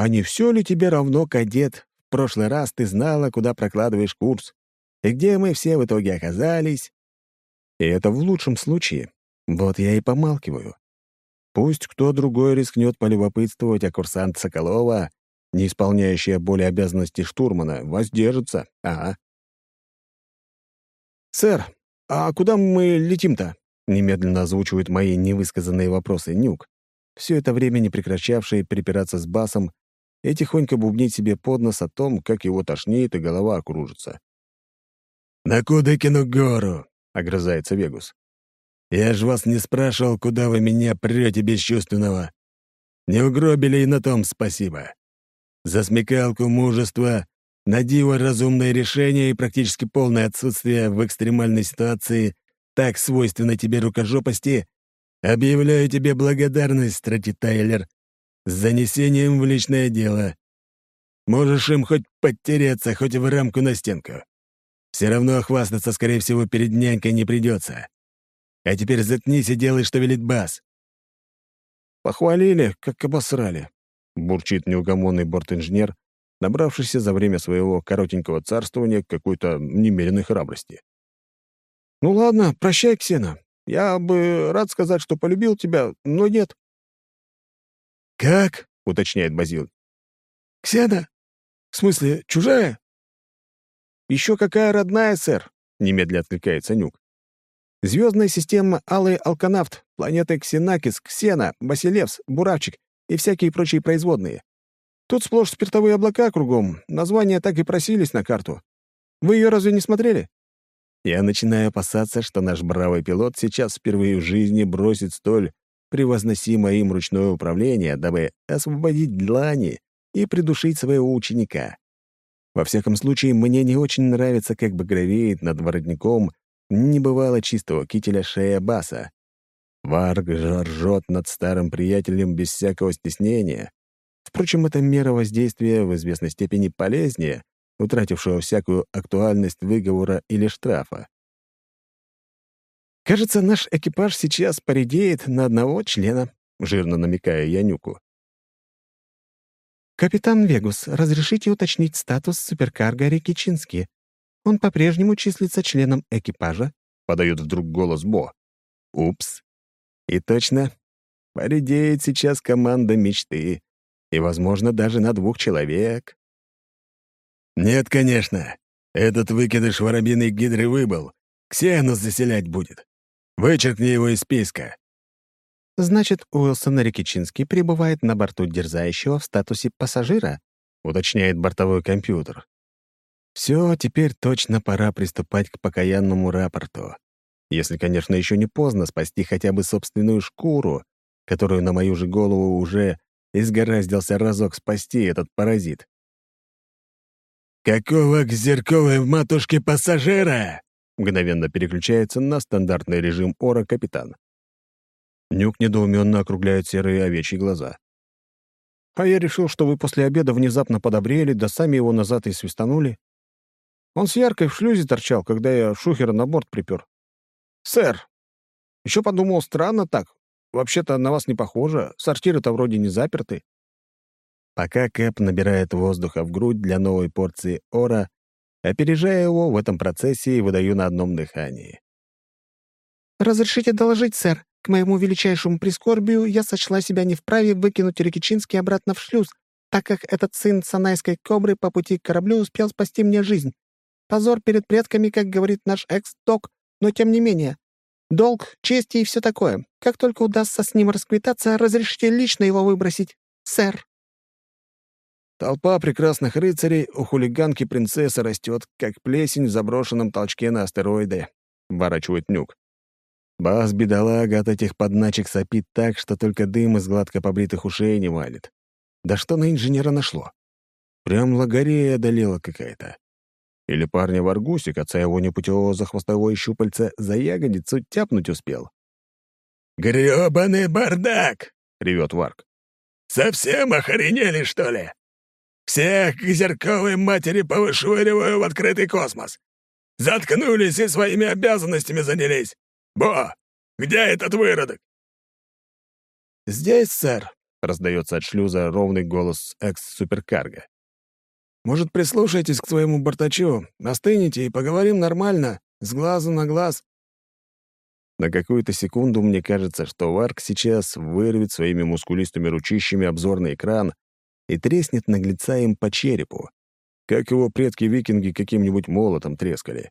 а не все ли тебе равно, кадет? В прошлый раз ты знала, куда прокладываешь курс. И где мы все в итоге оказались? И это в лучшем случае. Вот я и помалкиваю. Пусть кто другой рискнет полюбопытствовать, а курсант Соколова, не исполняющая более обязанности штурмана, воздержится. Ага. «Сэр, а куда мы летим-то?» — немедленно озвучивает мои невысказанные вопросы Нюк, все это время не прекращавший припираться с Басом и тихонько бубнить себе под нос о том, как его тошнит и голова окружится. «На Кудыкину гору», — огрызается Вегус. «Я ж вас не спрашивал, куда вы меня прете бесчувственного. Не угробили и на том спасибо. За смекалку, мужество, на диво разумное решение и практически полное отсутствие в экстремальной ситуации, так свойственно тебе рукожопости, объявляю тебе благодарность, Страти Тайлер, с занесением в личное дело. Можешь им хоть подтереться, хоть в рамку на стенку. Все равно хвастаться, скорее всего, перед нянькой не придется. А теперь заткнись и делай, что велит бас. Похвалили, как обосрали, бурчит неугомонный бортинженер, набравшийся за время своего коротенького царствования какой-то немеренной храбрости. «Ну ладно, прощай, Ксена. Я бы рад сказать, что полюбил тебя, но нет». «Как?» — уточняет Базил. «Ксена? В смысле, чужая?» «Еще какая родная, сэр!» — немедля откликается Нюк. «Звездная система Алый Алканавт, планеты Ксенакис, Ксена, Басилевс, Буравчик и всякие прочие производные. Тут сплошь спиртовые облака кругом, названия так и просились на карту. Вы ее разве не смотрели?» Я начинаю опасаться, что наш бравый пилот сейчас впервые в жизни бросит столь превозносимое им ручное управление, дабы освободить длани и придушить своего ученика. Во всяком случае, мне не очень нравится, как бы гравеет над воротником небывало чистого кителя шея баса. Варг ржет над старым приятелем без всякого стеснения. Впрочем, эта мера воздействия в известной степени полезнее, утратившего всякую актуальность выговора или штрафа. «Кажется, наш экипаж сейчас поредеет на одного члена», — жирно намекая Янюку. «Капитан Вегус, разрешите уточнить статус суперкарга Рикичински. Он по-прежнему числится членом экипажа?» — подает вдруг голос Бо. «Упс. И точно. Поредеет сейчас команда мечты. И, возможно, даже на двух человек». «Нет, конечно. Этот выкидыш воробьиной гидры выбыл. Ксенус заселять будет. Вычеркни его из списка. «Значит, Уилсон Рикичинский прибывает на борту дерзающего в статусе пассажира?» — уточняет бортовой компьютер. «Все, теперь точно пора приступать к покаянному рапорту. Если, конечно, еще не поздно спасти хотя бы собственную шкуру, которую на мою же голову уже изгораздился разок спасти этот паразит». «Какого к зерковой матушке пассажира?» Мгновенно переключается на стандартный режим ора капитан. Нюк недоуменно округляет серые овечьи глаза. «А я решил, что вы после обеда внезапно подобрели, да сами его назад и свистанули. Он с яркой в шлюзе торчал, когда я шухера на борт припер. Сэр, еще подумал, странно так. Вообще-то на вас не похоже, сортиры-то вроде не заперты». Пока Кэп набирает воздуха в грудь для новой порции ора, опережая его в этом процессе и выдаю на одном дыхании. «Разрешите доложить, сэр. К моему величайшему прискорбию я сочла себя не вправе выкинуть Рикичинский обратно в шлюз, так как этот сын санайской кобры по пути к кораблю успел спасти мне жизнь. Позор перед предками, как говорит наш экс-док, но тем не менее. Долг, честь и все такое. Как только удастся с ним расквитаться, разрешите лично его выбросить, сэр». Толпа прекрасных рыцарей у хулиганки принцессы растет, как плесень в заброшенном толчке на астероиды, — ворачивает нюк. Бас, бедолага, от этих подначек сопит так, что только дым из гладко побритых ушей не валит. Да что на инженера нашло? Прям лагорея одолела какая-то. Или парня в аргусик, отца его непутевого за хвостовое щупальце за ягодицу тяпнуть успел. «Грёбаный бардак!» — ревет Варк. «Совсем охренели, что ли? Всех к зерковой матери повышвыриваю в открытый космос. Заткнулись и своими обязанностями занялись. «Бо, где этот выродок?» «Здесь, сэр», — раздается от шлюза ровный голос экс-суперкарга. «Может, прислушайтесь к своему бортачу, остынете и поговорим нормально, с глазу на глаз?» На какую-то секунду мне кажется, что Варк сейчас вырвет своими мускулистыми ручищами обзорный экран и треснет наглеца им по черепу, как его предки-викинги каким-нибудь молотом трескали.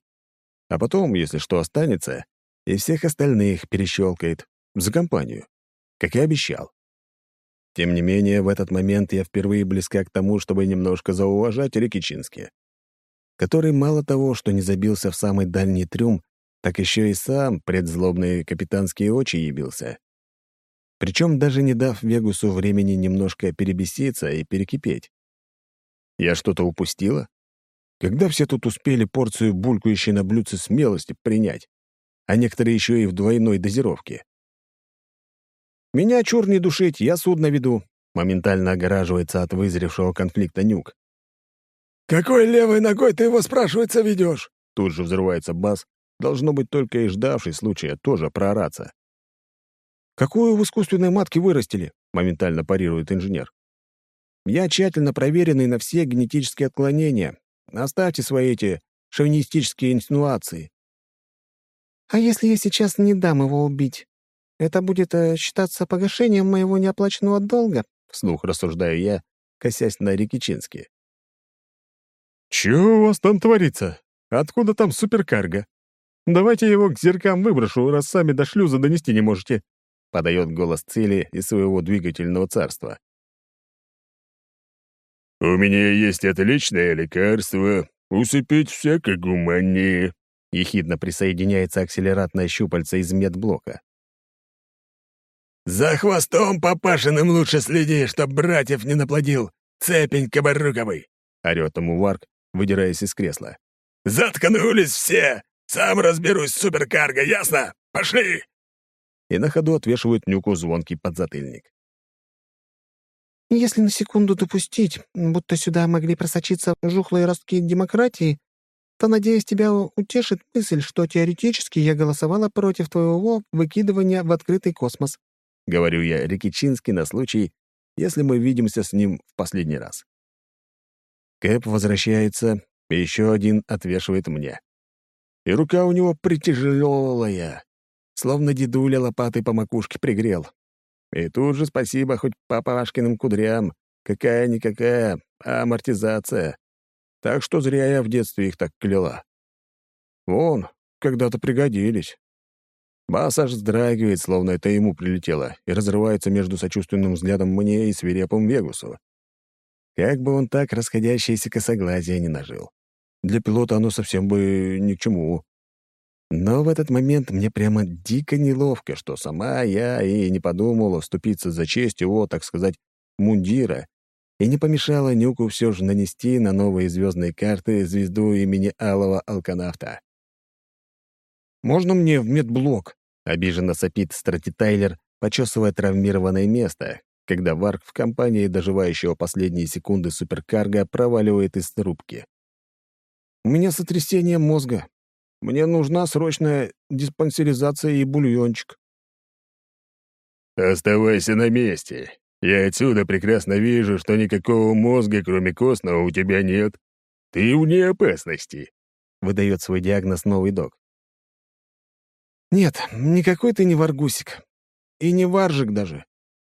А потом, если что останется, и всех остальных перещелкает за компанию, как и обещал. Тем не менее, в этот момент я впервые близка к тому, чтобы немножко зауважать Рикичински. который мало того, что не забился в самый дальний трюм, так еще и сам предзлобные капитанские очи ебился. Причем даже не дав Вегусу времени немножко перебеситься и перекипеть. Я что-то упустила? Когда все тут успели порцию булькающей на блюдце смелости принять, а некоторые еще и в двойной дозировке? «Меня чур не душить, я судно веду», — моментально огораживается от вызревшего конфликта Нюк. «Какой левой ногой ты его, спрашивается, ведешь?» Тут же взрывается бас, должно быть только и ждавший случая тоже проораться. «Какую в искусственной матке вырастили?» — моментально парирует инженер. «Я тщательно проверенный на все генетические отклонения. Оставьте свои эти шовинистические инсинуации». «А если я сейчас не дам его убить? Это будет э, считаться погашением моего неоплаченного долга?» — вслух рассуждаю я, косясь на Рикичински. «Чего у вас там творится? Откуда там суперкарго? Давайте его к зеркам выброшу, раз сами до шлюза донести не можете», — подает голос цели из своего двигательного царства. «У меня есть отличное лекарство. Усыпить всяко гуманнее», — ехидно присоединяется акселератное щупальце из медблока. «За хвостом папашиным лучше следи, чтоб братьев не наплодил, цепень кабаруковый!» — орёт ему Варк, выдираясь из кресла. «Заткнулись все! Сам разберусь с суперкарго, ясно? Пошли!» И на ходу отвешивают Нюку звонкий подзатыльник. «Если на секунду допустить, будто сюда могли просочиться жухлые ростки демократии, то, надеюсь, тебя утешит мысль, что теоретически я голосовала против твоего выкидывания в открытый космос», — говорю я Рикичински на случай, если мы видимся с ним в последний раз. Кэп возвращается, и еще один отвешивает мне и рука у него притяжелая, словно дедуля лопатой по макушке пригрел. И тут же спасибо хоть папашкиным кудрям, какая-никакая амортизация. Так что зря я в детстве их так кляла. Вон, когда-то пригодились. Бас аж вздрагивает, словно это ему прилетело, и разрывается между сочувственным взглядом мне и свирепым Вегусу. Как бы он так расходящееся косоглазие не нажил. Для пилота оно совсем бы ни к чему. Но в этот момент мне прямо дико неловко, что сама я и не подумала вступиться за честь его, так сказать, мундира, и не помешала Нюку все же нанести на новые звездные карты звезду имени Алого Алканавта. «Можно мне в медблок?» — обиженно сопит Страти Тайлер, почесывая травмированное место, когда Варк в компании доживающего последние секунды суперкарга проваливает из трубки. У меня сотрясение мозга. Мне нужна срочная диспансеризация и бульончик». «Оставайся на месте. Я отсюда прекрасно вижу, что никакого мозга, кроме костного, у тебя нет. Ты вне опасности», — выдает свой диагноз новый док. «Нет, никакой ты не варгусик. И не варжик даже.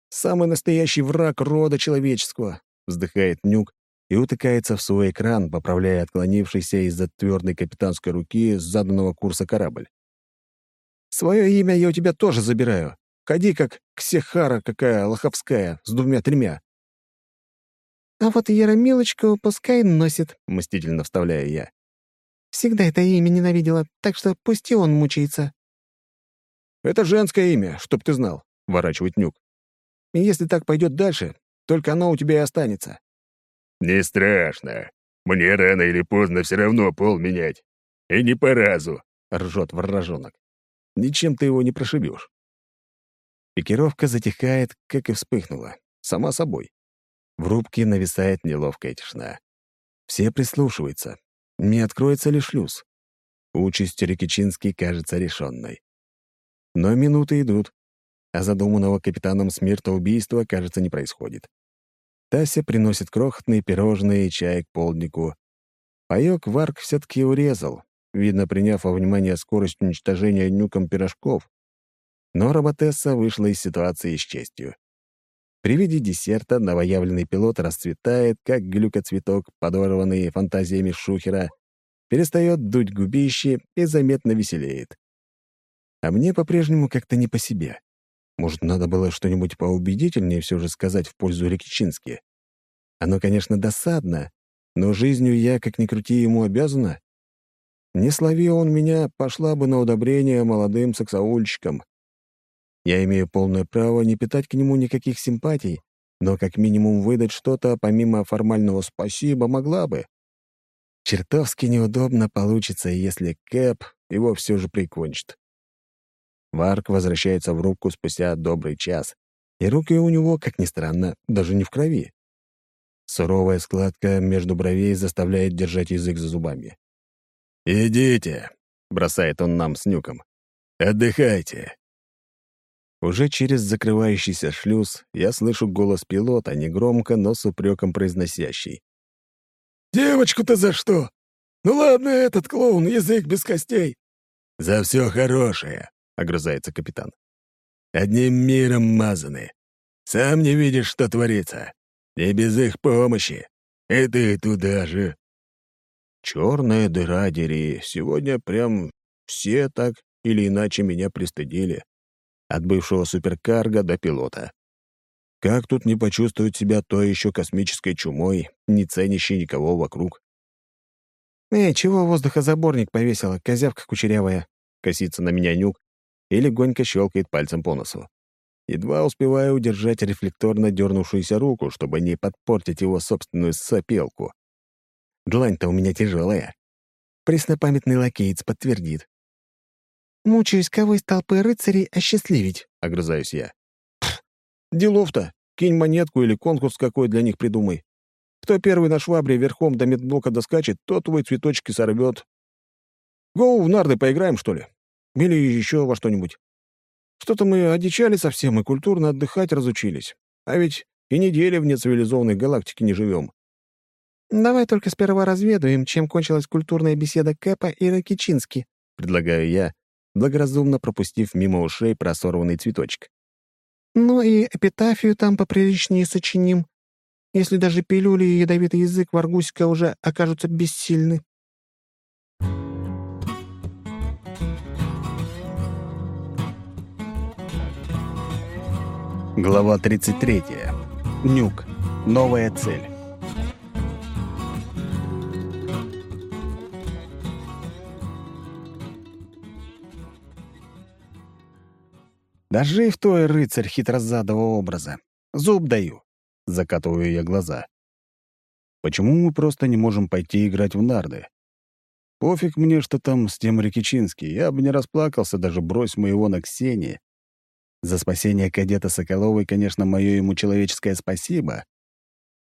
Самый настоящий враг рода человеческого», — вздыхает Нюк, и утыкается в свой экран, поправляя отклонившийся из-за твердой капитанской руки с заданного курса корабль. «Свое имя я у тебя тоже забираю. Ходи как ксехара какая лоховская, с двумя-тремя». «А вот Яромилочку пускай носит», — мстительно вставляю я. «Всегда это имя ненавидела, так что пусти он мучается». «Это женское имя, чтоб ты знал», — ворачивает Нюк. «И если так пойдет дальше, только оно у тебя и останется. «Не страшно. Мне рано или поздно все равно пол менять. И не по разу», — ржет вражонок. «Ничем ты его не прошибешь». Пикировка затихает, как и вспыхнула. Сама собой. В рубке нависает неловкая тишина. Все прислушиваются. Не откроется ли шлюз? Участь Рикичинский кажется решенной. Но минуты идут, а задуманного капитаном Смирта убийства, кажется, не происходит. Тася приносит крохотные пирожные и чай к полднику. Паёк Варк все таки урезал, видно, приняв во внимание скорость уничтожения нюком пирожков. Но роботесса вышла из ситуации с честью. При виде десерта новоявленный пилот расцветает, как глюкоцветок, подорванный фантазиями Шухера, перестает дуть губище и заметно веселеет. А мне по-прежнему как-то не по себе. Может, надо было что-нибудь поубедительнее все же сказать в пользу Рикичински. Оно, конечно, досадно, Но жизнью я, как ни крути, ему обязана. Не слови он меня, пошла бы на удобрение молодым саксаульщикам. Я имею полное право не питать к нему никаких симпатий, но как минимум выдать что-то помимо формального «спасибо» могла бы. Чертовски неудобно получится, если Кэп его все же прикончит. Варк возвращается в рубку спустя добрый час, и руки у него, как ни странно, даже не в крови. Суровая складка между бровей заставляет держать язык за зубами. «Идите», — бросает он нам с нюком. «Отдыхайте». Уже через закрывающийся шлюз я слышу голос пилота, негромко, но с упреком произносящий. «Девочку-то за что? Ну ладно, этот клоун, язык без костей». «За все хорошее», — огрызается капитан. «Одним миром мазаны. Сам не видишь, что творится. И без их помощи. И ты туда же». Черная дыра, Дери. Сегодня прям все так или иначе меня пристыдили. От бывшего суперкарга до пилота. Как тут не почувствовать себя той еще космической чумой, не ценящей никого вокруг? «Эй, чего воздухозаборник повесила, козявка кучерявая?» — косится на меня нюк и легонько щелкает пальцем по носу. Едва успеваю удержать рефлекторно дернувшуюся руку, чтобы не подпортить его собственную сопелку. Длань-то у меня тяжелая. Преснопамятный лакеец подтвердит. «Мучаюсь, кого из толпы рыцарей осчастливить», — огрызаюсь я. «Делов-то. Кинь монетку или конкурс какой для них придумай. Кто первый на швабре верхом до медблока доскачет, тот твой цветочки сорвет. Гоу в нарды поиграем, что ли? Или еще во что-нибудь. Что-то мы одичали совсем и культурно отдыхать разучились. А ведь и недели в нецивилизованной галактике не живем. «Давай только сперва разведаем, чем кончилась культурная беседа Кэпа и Ракичински», — предлагаю я, благоразумно пропустив мимо ушей просорванный цветочек. «Ну и эпитафию там поприличнее сочиним, если даже пилюли и ядовитый язык Варгусика уже окажутся бессильны». Глава 33. Нюк. Новая цель. Да жив той рыцарь хитрозадого образа. Зуб даю. Закатываю я глаза. Почему мы просто не можем пойти играть в нарды? Пофиг мне, что там с тем Рикичинский. Я бы не расплакался, даже брось моего на Ксении. За спасение кадета Соколовой, конечно, мое ему человеческое спасибо.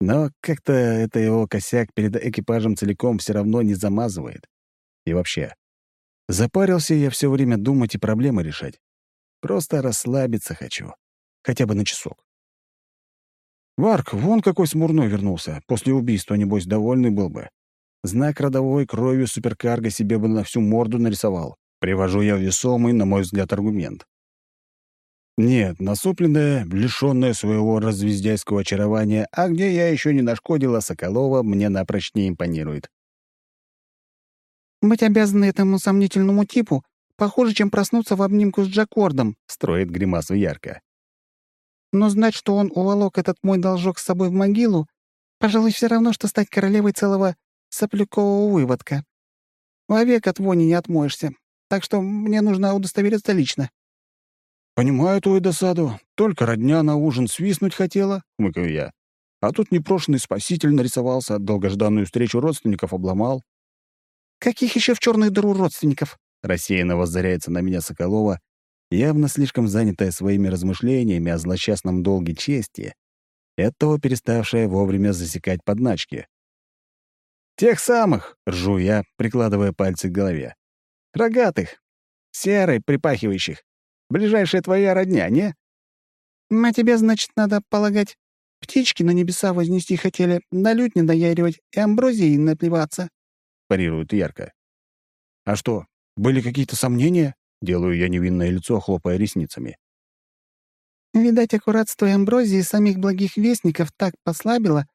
Но как-то это его косяк перед экипажем целиком все равно не замазывает. И вообще, запарился я все время думать и проблемы решать. Просто расслабиться хочу. Хотя бы на часок. Варк, вон какой смурной вернулся. После убийства, небось, довольный был бы. Знак родовой кровью суперкарго себе бы на всю морду нарисовал. Привожу я весомый, на мой взгляд, аргумент. Нет, насупленная, лишённая своего развездяйского очарования, а где я еще не нашкодила Соколова, мне напрочь не импонирует. «Быть обязаны этому сомнительному типу похуже, чем проснуться в обнимку с Джакордом», — строит гримасу ярко. «Но знать, что он уволок этот мой должок с собой в могилу, пожалуй, все равно, что стать королевой целого соплюкового выводка. Вовек от вони не отмоешься, так что мне нужно удостовериться лично». «Понимаю твою досаду. Только родня на ужин свистнуть хотела», — хмыкаю я. «А тут непрошенный спаситель нарисовался, долгожданную встречу родственников обломал». «Каких еще в черную дыру родственников?» — рассеянно воззаряется на меня Соколова, явно слишком занятая своими размышлениями о злосчастном долге чести, и оттого переставшая вовремя засекать подначки. «Тех самых!» — ржу я, прикладывая пальцы к голове. «Рогатых! Серой, припахивающих! Ближайшая твоя родня, не?» «А тебе, значит, надо полагать, птички на небеса вознести хотели, на лють не наяривать и амброзией наплеваться», — парирует ярко. «А что, были какие-то сомнения?» — делаю я невинное лицо, хлопая ресницами. «Видать, аккуратство и амброзии самих благих вестников так послабило,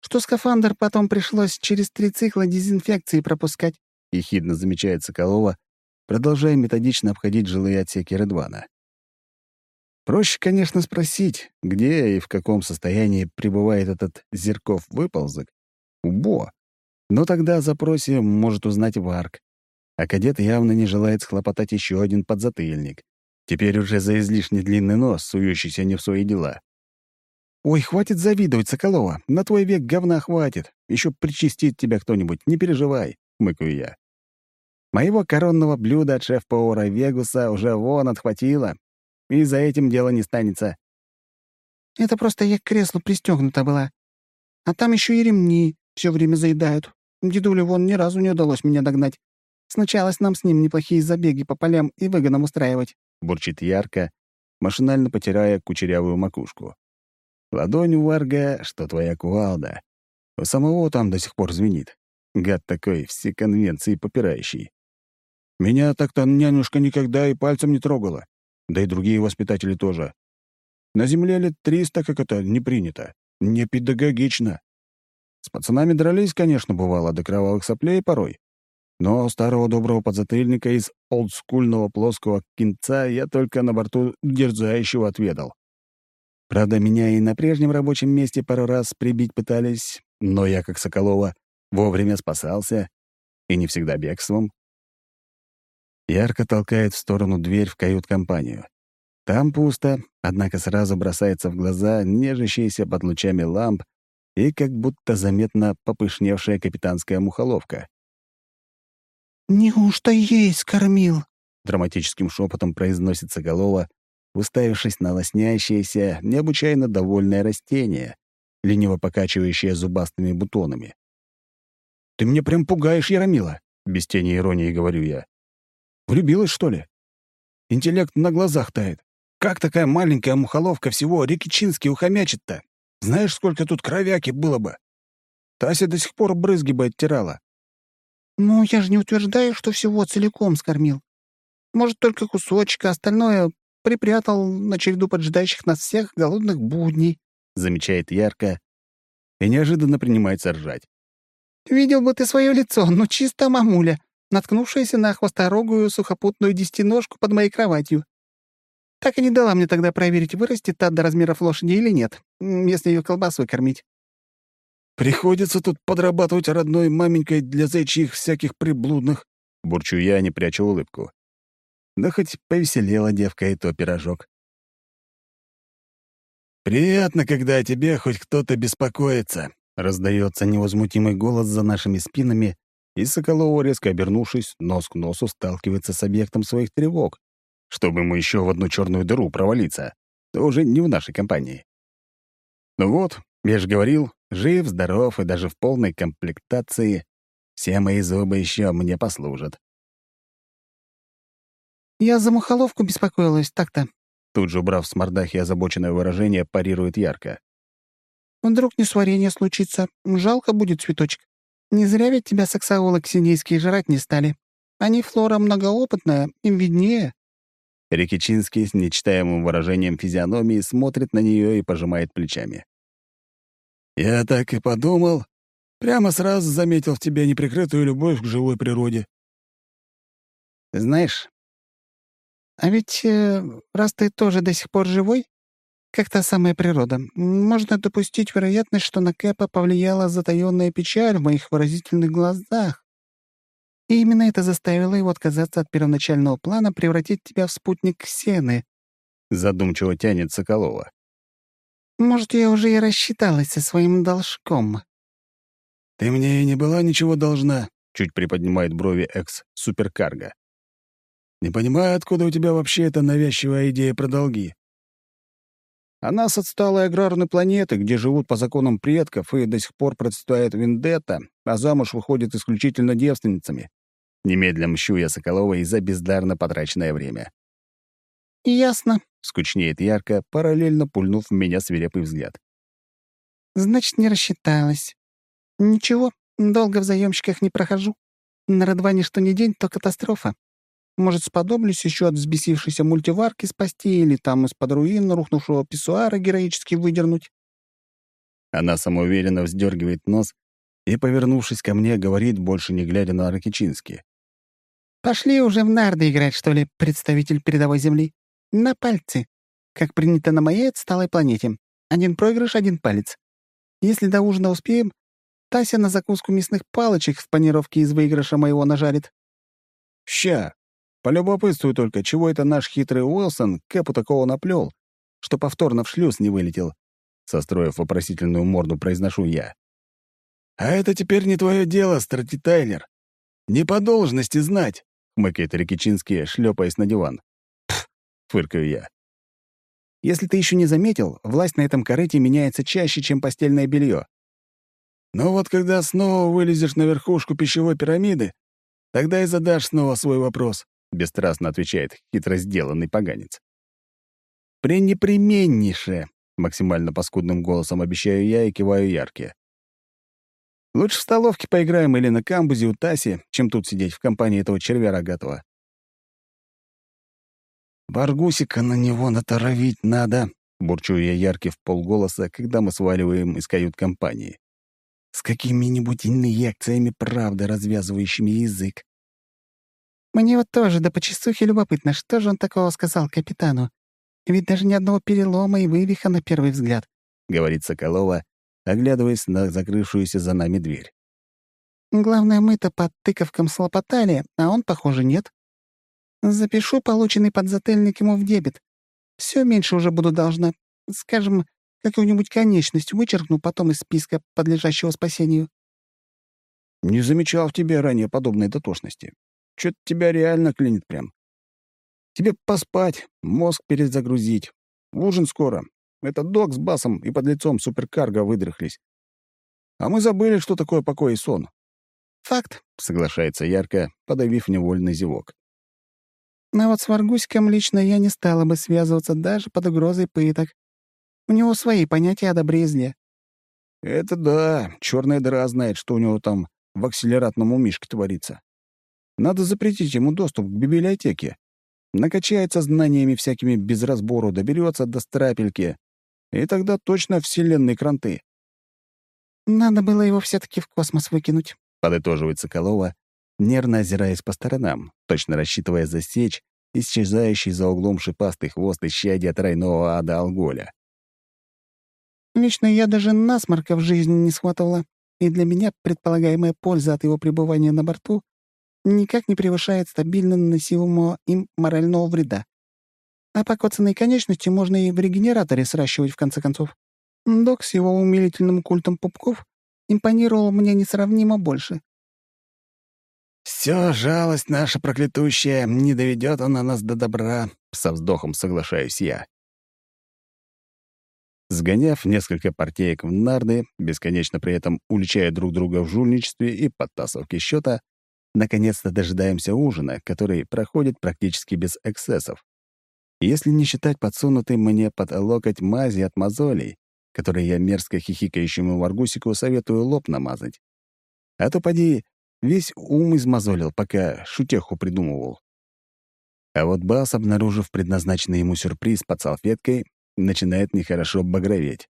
что скафандр потом пришлось через три цикла дезинфекции пропускать», — ехидно замечает Соколова, продолжая методично обходить жилые отсеки Редвана. Проще, конечно, спросить, где и в каком состоянии пребывает этот Зерков-выползок, Убо, Но тогда о запросе может узнать Варк. А кадет явно не желает схлопотать еще один подзатыльник. Теперь уже за излишне длинный нос, сующийся не в свои дела. «Ой, хватит завидовать, Соколова. На твой век говна хватит. Еще причастит тебя кто-нибудь, не переживай», — мыкаю я. Моего коронного блюда от шеф-повара Вегуса уже вон отхватило, и за этим дело не станется. «Это просто я к креслу пристегнута была. А там еще и ремни все время заедают. Дедуле вон ни разу не удалось меня догнать. Случалось нам с ним неплохие забеги по полям и выгонам устраивать», — бурчит ярко, машинально потирая кучерявую макушку. Ладонь у Варга, что твоя кувалда. У самого там до сих пор звенит. Гад такой, все конвенции попирающий. Меня так-то нянюшка никогда и пальцем не трогала. Да и другие воспитатели тоже. На земле лет триста, как это, не принято. Не педагогично. С пацанами дрались, конечно, бывало, до кровавых соплей порой. Но старого доброго подзатыльника из олдскульного плоского кинца я только на борту дерзающего отведал. Правда, меня и на прежнем рабочем месте пару раз прибить пытались, но я, как Соколова, вовремя спасался, и не всегда бегством. Ярко толкает в сторону дверь в кают-компанию. Там пусто, однако сразу бросается в глаза нежащаяся под лучами ламп и как будто заметно попышневшая капитанская мухоловка. «Неужто есть кормил?» — драматическим шепотом произносит Соголова, уставившись на лоснящееся, необычайно довольное растение, лениво покачивающее зубастыми бутонами. «Ты мне прям пугаешь, Яромила!» — без тени иронии говорю я. «Влюбилась, что ли? Интеллект на глазах тает. Как такая маленькая мухоловка всего Рикичинский ухомячит-то? Знаешь, сколько тут кровяки было бы? Тася до сих пор брызги бы оттирала». «Ну, я же не утверждаю, что всего целиком скормил. Может, только кусочек, а остальное припрятал на череду поджидающих нас всех голодных будней», — замечает ярко и неожиданно принимается ржать. «Видел бы ты свое лицо, ну чисто мамуля, наткнувшаяся на хвосторогую сухопутную десятиножку под моей кроватью. Так и не дала мне тогда проверить, вырастет та до размеров лошади или нет, если ее колбасой кормить». «Приходится тут подрабатывать родной маменькой для зайчих всяких приблудных», — бурчу я, не пряча улыбку. Да хоть повеселела девка и то пирожок. «Приятно, когда о тебе хоть кто-то беспокоится», — раздается невозмутимый голос за нашими спинами, и Соколова, резко обернувшись, нос к носу сталкивается с объектом своих тревог, чтобы ему еще в одну черную дыру провалиться, то уже не в нашей компании. Ну вот, я же говорил, жив, здоров и даже в полной комплектации, все мои зубы еще мне послужат. «Я за мухоловку беспокоилась, так-то». Тут же, убрав с мордахи озабоченное выражение, парирует ярко. «Вдруг несварение случится. Жалко будет цветочек. Не зря ведь тебя саксаолы ксенийские жрать не стали. Они флора многоопытная, им виднее». Рикичинский с нечитаемым выражением физиономии смотрит на нее и пожимает плечами. «Я так и подумал. Прямо сразу заметил в тебе неприкрытую любовь к живой природе». «Знаешь, а ведь э, раз ты тоже до сих пор живой, как та самая природа, можно допустить вероятность, что на Кэпа повлияла затаённая печаль в моих выразительных глазах. И именно это заставило его отказаться от первоначального плана превратить тебя в спутник Ксены. Задумчиво тянет Соколова. Может, я уже и рассчиталась со своим должком. «Ты мне и не была ничего должна», — чуть приподнимает брови экс-суперкарго. Не понимаю, откуда у тебя вообще эта навязчивая идея про долги. А нас отсталой аграрной планеты, где живут по законам предков и до сих пор процветает вендетта, а замуж выходят исключительно девственницами. Немедленно мщу я Соколова за бездарно потраченное время. «Ясно», — скучнеет ярко, параллельно пульнув в меня свирепый взгляд. «Значит, не рассчиталась. Ничего, долго в заемщиках не прохожу. На Радване что ни день, то катастрофа. Может, сподоблюсь еще от взбесившейся мультиварки спасти или там из-под руин рухнувшего писсуара героически выдернуть?» Она самоуверенно вздергивает нос и, повернувшись ко мне, говорит, больше не глядя на Ракичински. «Пошли уже в нарды играть, что ли, представитель передовой земли? На пальцы, как принято на моей отсталой планете. Один проигрыш, один палец. Если до ужина успеем, Тася на закуску мясных палочек в панировке из выигрыша моего нажарит». «Ща! Полюбопытствую только, чего это наш хитрый Уилсон Кэпу такого наплел, что повторно в шлюз не вылетел?» Состроив вопросительную морду, произношу я. «А это теперь не твое дело, Страти Тайлер. Не по должности знать», — хмыкает Рикичинский, шлепаясь на диван. «Пф!» — фыркаю я. «Если ты еще не заметил, власть на этом корыте меняется чаще, чем постельное белье. Но вот когда снова вылезешь на верхушку пищевой пирамиды, тогда и задашь снова свой вопрос», — бесстрастно отвечает хитро сделанный поганец. «Пренепременнейше», — максимально паскудным голосом обещаю я и киваю яркие. Лучше в столовке поиграем или на камбузе у Таси, чем тут сидеть в компании этого червя рогатого. «Баргусика на него натаровить надо», — бурчу я яркий в полголоса, когда мы сваливаем из кают-компании. «С какими-нибудь инъекциями правды, развязывающими язык». «Мне вот тоже до почесухи любопытно, что же он такого сказал капитану? Ведь даже ни одного перелома и вывиха на первый взгляд», — говорит Соколова, оглядываясь на закрывшуюся за нами дверь. «Главное, мы-то под тыковком слопотали, а он, похоже, нет. Запишу полученный подзательник ему в дебет. Все меньше уже буду должна. Скажем, какую-нибудь конечность вычеркну потом из списка, подлежащего спасению». «Не замечал в тебе ранее подобной дотошности. Чё-то тебя реально клинит прям. Тебе поспать, мозг перезагрузить. Ужин скоро, этот док с басом и под лицом суперкарго выдрыхлись. А мы забыли, что такое покой и сон. «Факт», — соглашается ярко, подавив невольный зевок. «Но вот с Варгусиком лично я не стала бы связываться даже под угрозой пыток. У него свои понятия о добре и зле». «Это да, черная дыра знает, что у него там в акселератном умишке творится. Надо запретить ему доступ к библиотеке. Накачается знаниями всякими без разбору, доберется до страпельки, и тогда точно вселенные кранты. «Надо было его все таки в космос выкинуть», — подытоживает Соколова, нервно озираясь по сторонам, точно рассчитывая засечь исчезающий за углом шипастый хвост исчадия тройного ада Алголя. «Лично я даже насморка в жизни не схватывала, и для меня предполагаемая польза от его пребывания на борту никак не превышает стабильно наносимого им морального вреда. А покоцанные конечности можно и в регенераторе сращивать, в конце концов. Док с его умилительным культом пупков импонировал мне несравнимо больше. «Все, жалость наша проклятущая, не доведет она нас до добра», — со вздохом соглашаюсь я. Сгоняв несколько партеек в нарды, бесконечно при этом уличая друг друга в жульничестве и подтасовке счета, наконец-то дожидаемся ужина, который проходит практически без эксцессов если не считать подсунутый мне под локоть мази от мозолей, которые я мерзко хихикающему варгусику советую лоб намазать. А то поди, весь ум измозолил, пока шутеху придумывал. А вот Бас, обнаружив предназначенный ему сюрприз под салфеткой, начинает нехорошо багроветь.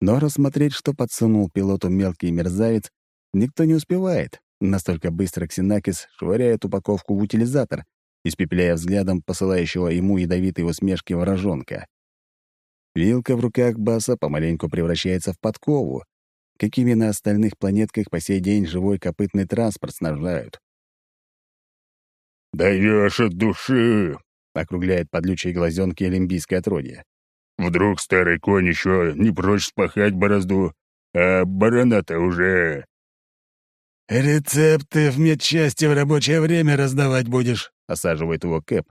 Но рассмотреть, что подсунул пилоту мелкий мерзавец, никто не успевает. Настолько быстро Ксенакис швыряет упаковку в утилизатор, испепеляя взглядом посылающего ему ядовитые усмешки ворожонка. Вилка в руках Баса помаленьку превращается в подкову, какими на остальных планетках по сей день живой копытный транспорт снабжают. «Даешь от души!» — округляет подлючие глазенки олимпийское отродье. «Вдруг старый конь еще не прочь спахать борозду, а барана-то уже...» «Рецепты в медчасти в рабочее время раздавать будешь», — осаживает его Кэп.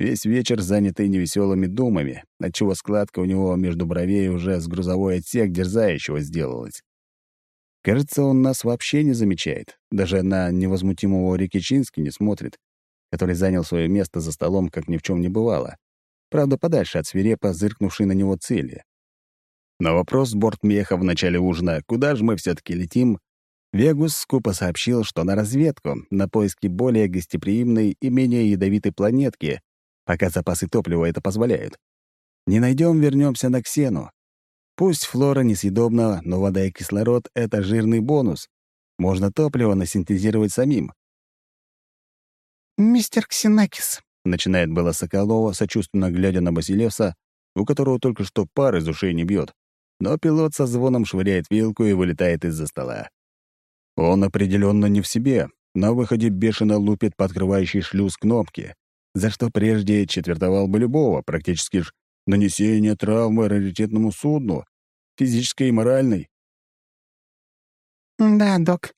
Весь вечер занятый невеселыми думами, отчего складка у него между бровей уже с грузовой отсек дерзающего сделалась. Кажется, он нас вообще не замечает, даже на невозмутимого Рикичински не смотрит, который занял свое место за столом, как ни в чем не бывало. Правда, подальше от свирепо зыркнувшей на него цели. На вопрос бортмеха в начале ужина, куда же мы все таки летим, Вегус скупо сообщил, что на разведку, на поиски более гостеприимной и менее ядовитой планетки, пока запасы топлива это позволяют. Не найдем, вернемся на Ксену. Пусть флора несъедобна, но вода и кислород — это жирный бонус. Можно топливо насинтезировать самим. «Мистер Ксенакис», — начинает было Соколова, сочувственно глядя на Басилевса, у которого только что пар из ушей не бьет. Но пилот со звоном швыряет вилку и вылетает из-за стола. Он определенно не в себе. На выходе бешено лупит по открывающей шлюз кнопки, за что прежде четвертовал бы любого, практически ж нанесение травмы раритетному судну, физической и моральной. «Да, док.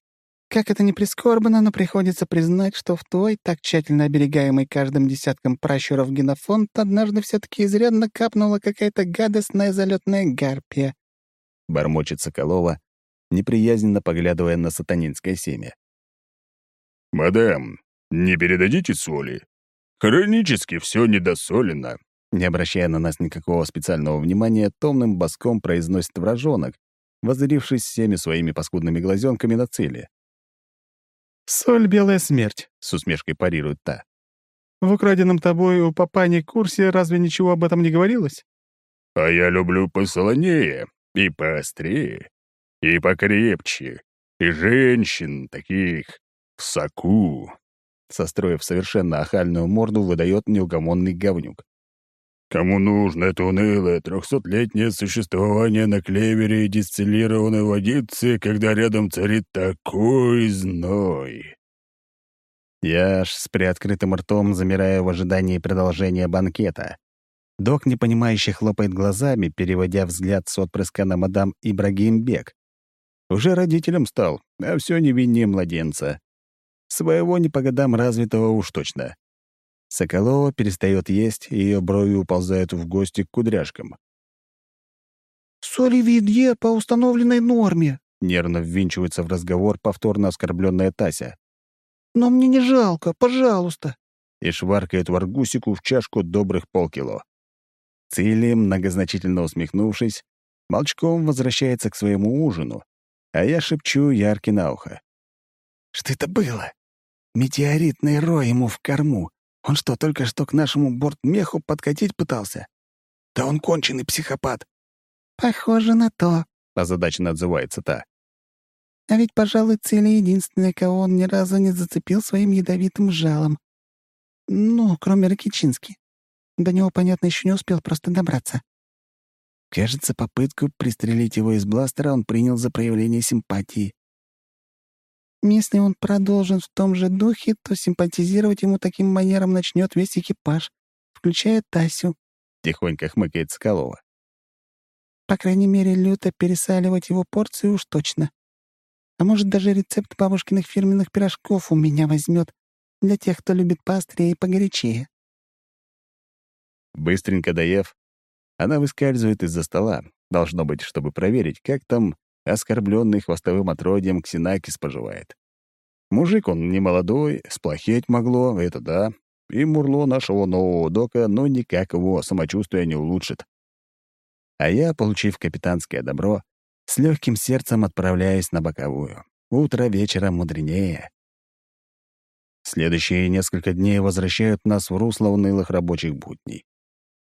Как это ни прискорбно, но приходится признать, что в твой, так тщательно оберегаемый каждым десятком пращуров генофонд, однажды все таки изрядно капнула какая-то гадостная залетная гарпия», — бормочет Соколова, неприязненно поглядывая на сатанинское семя. «Мадам, не передадите соли? Хронически все недосолено», не обращая на нас никакого специального внимания, томным боском произносит вражонок, воззрившись всеми своими паскудными глазенками на цели. «Соль — белая смерть», — с усмешкой парирует та. «В украденном тобой у папани курсе разве ничего об этом не говорилось?» «А я люблю посолонее и поострее, и покрепче, и женщин таких в соку», состроив совершенно охальную морду, выдает неугомонный говнюк. Кому нужно это унылое трехсотлетнее существование на клевере и дистиллированной водице, когда рядом царит такой зной? Я аж с приоткрытым ртом замираю в ожидании продолжения банкета. Док, непонимающе, хлопает глазами, переводя взгляд с отпрыска на мадам Ибрагимбек. Уже родителем стал, а все невиннее младенца. Своего не по годам развитого уж точно. Соколова перестает есть, и ее брови уползают в гости к кудряшкам. «Соли по установленной норме», — нервно ввинчивается в разговор повторно оскорбленная Тася. «Но мне не жалко, пожалуйста», — и шваркает варгусику в чашку добрых полкило. Цили, многозначительно усмехнувшись, молчком возвращается к своему ужину, а я шепчу яркий на ухо. «Что это было? Метеоритный рой ему в корму. Он что, только что к нашему бортмеху подкатить пытался? Да он конченый психопат. Похоже на то, озадаченно отзывается та. А ведь, пожалуй, Цели единственная, кого он ни разу не зацепил своим ядовитым жалом. Ну, кроме Ракичински. До него, понятно, еще не успел просто добраться. Кажется, попытку пристрелить его из бластера он принял за проявление симпатии. Если он продолжит в том же духе, то симпатизировать ему таким манером начнет весь экипаж, включая Тасю. Тихонько хмыкает Скалова. По крайней мере, люто пересаливать его порции уж точно. А может, даже рецепт бабушкиных фирменных пирожков у меня возьмет для тех, кто любит поострее и погорячее. Быстренько доев, она выскальзывает из-за стола, должно быть, чтобы проверить, как там оскорбленный хвостовым отродьем Ксенакис поживает. Мужик он не молодой, сплохеть могло, это да, и мурло нашего нового дока, но никак его самочувствие не улучшит. А я, получив капитанское добро, с легким сердцем отправляюсь на боковую. Утро вечера мудренее. Следующие несколько дней возвращают нас в русло унылых рабочих будней.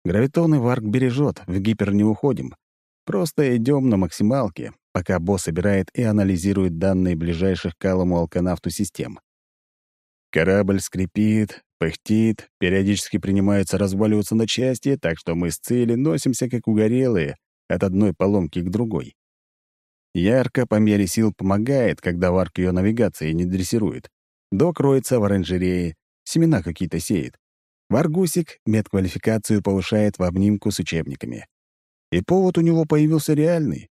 Гравитон и варк бережет, в гипер не уходим. Просто идем на максималке, пока босс собирает и анализирует данные ближайших к алому алканавту систем. Корабль скрипит, пыхтит, периодически принимается разваливаться на части, так что мы с цели носимся как угорелые от одной поломки к другой. Ярко по мере сил помогает, когда Варг ее навигации не дрессирует. Док роется в оранжерее, семена какие-то сеет. Варгусик медквалификацию повышает в обнимку с учебниками. И повод у него появился реальный.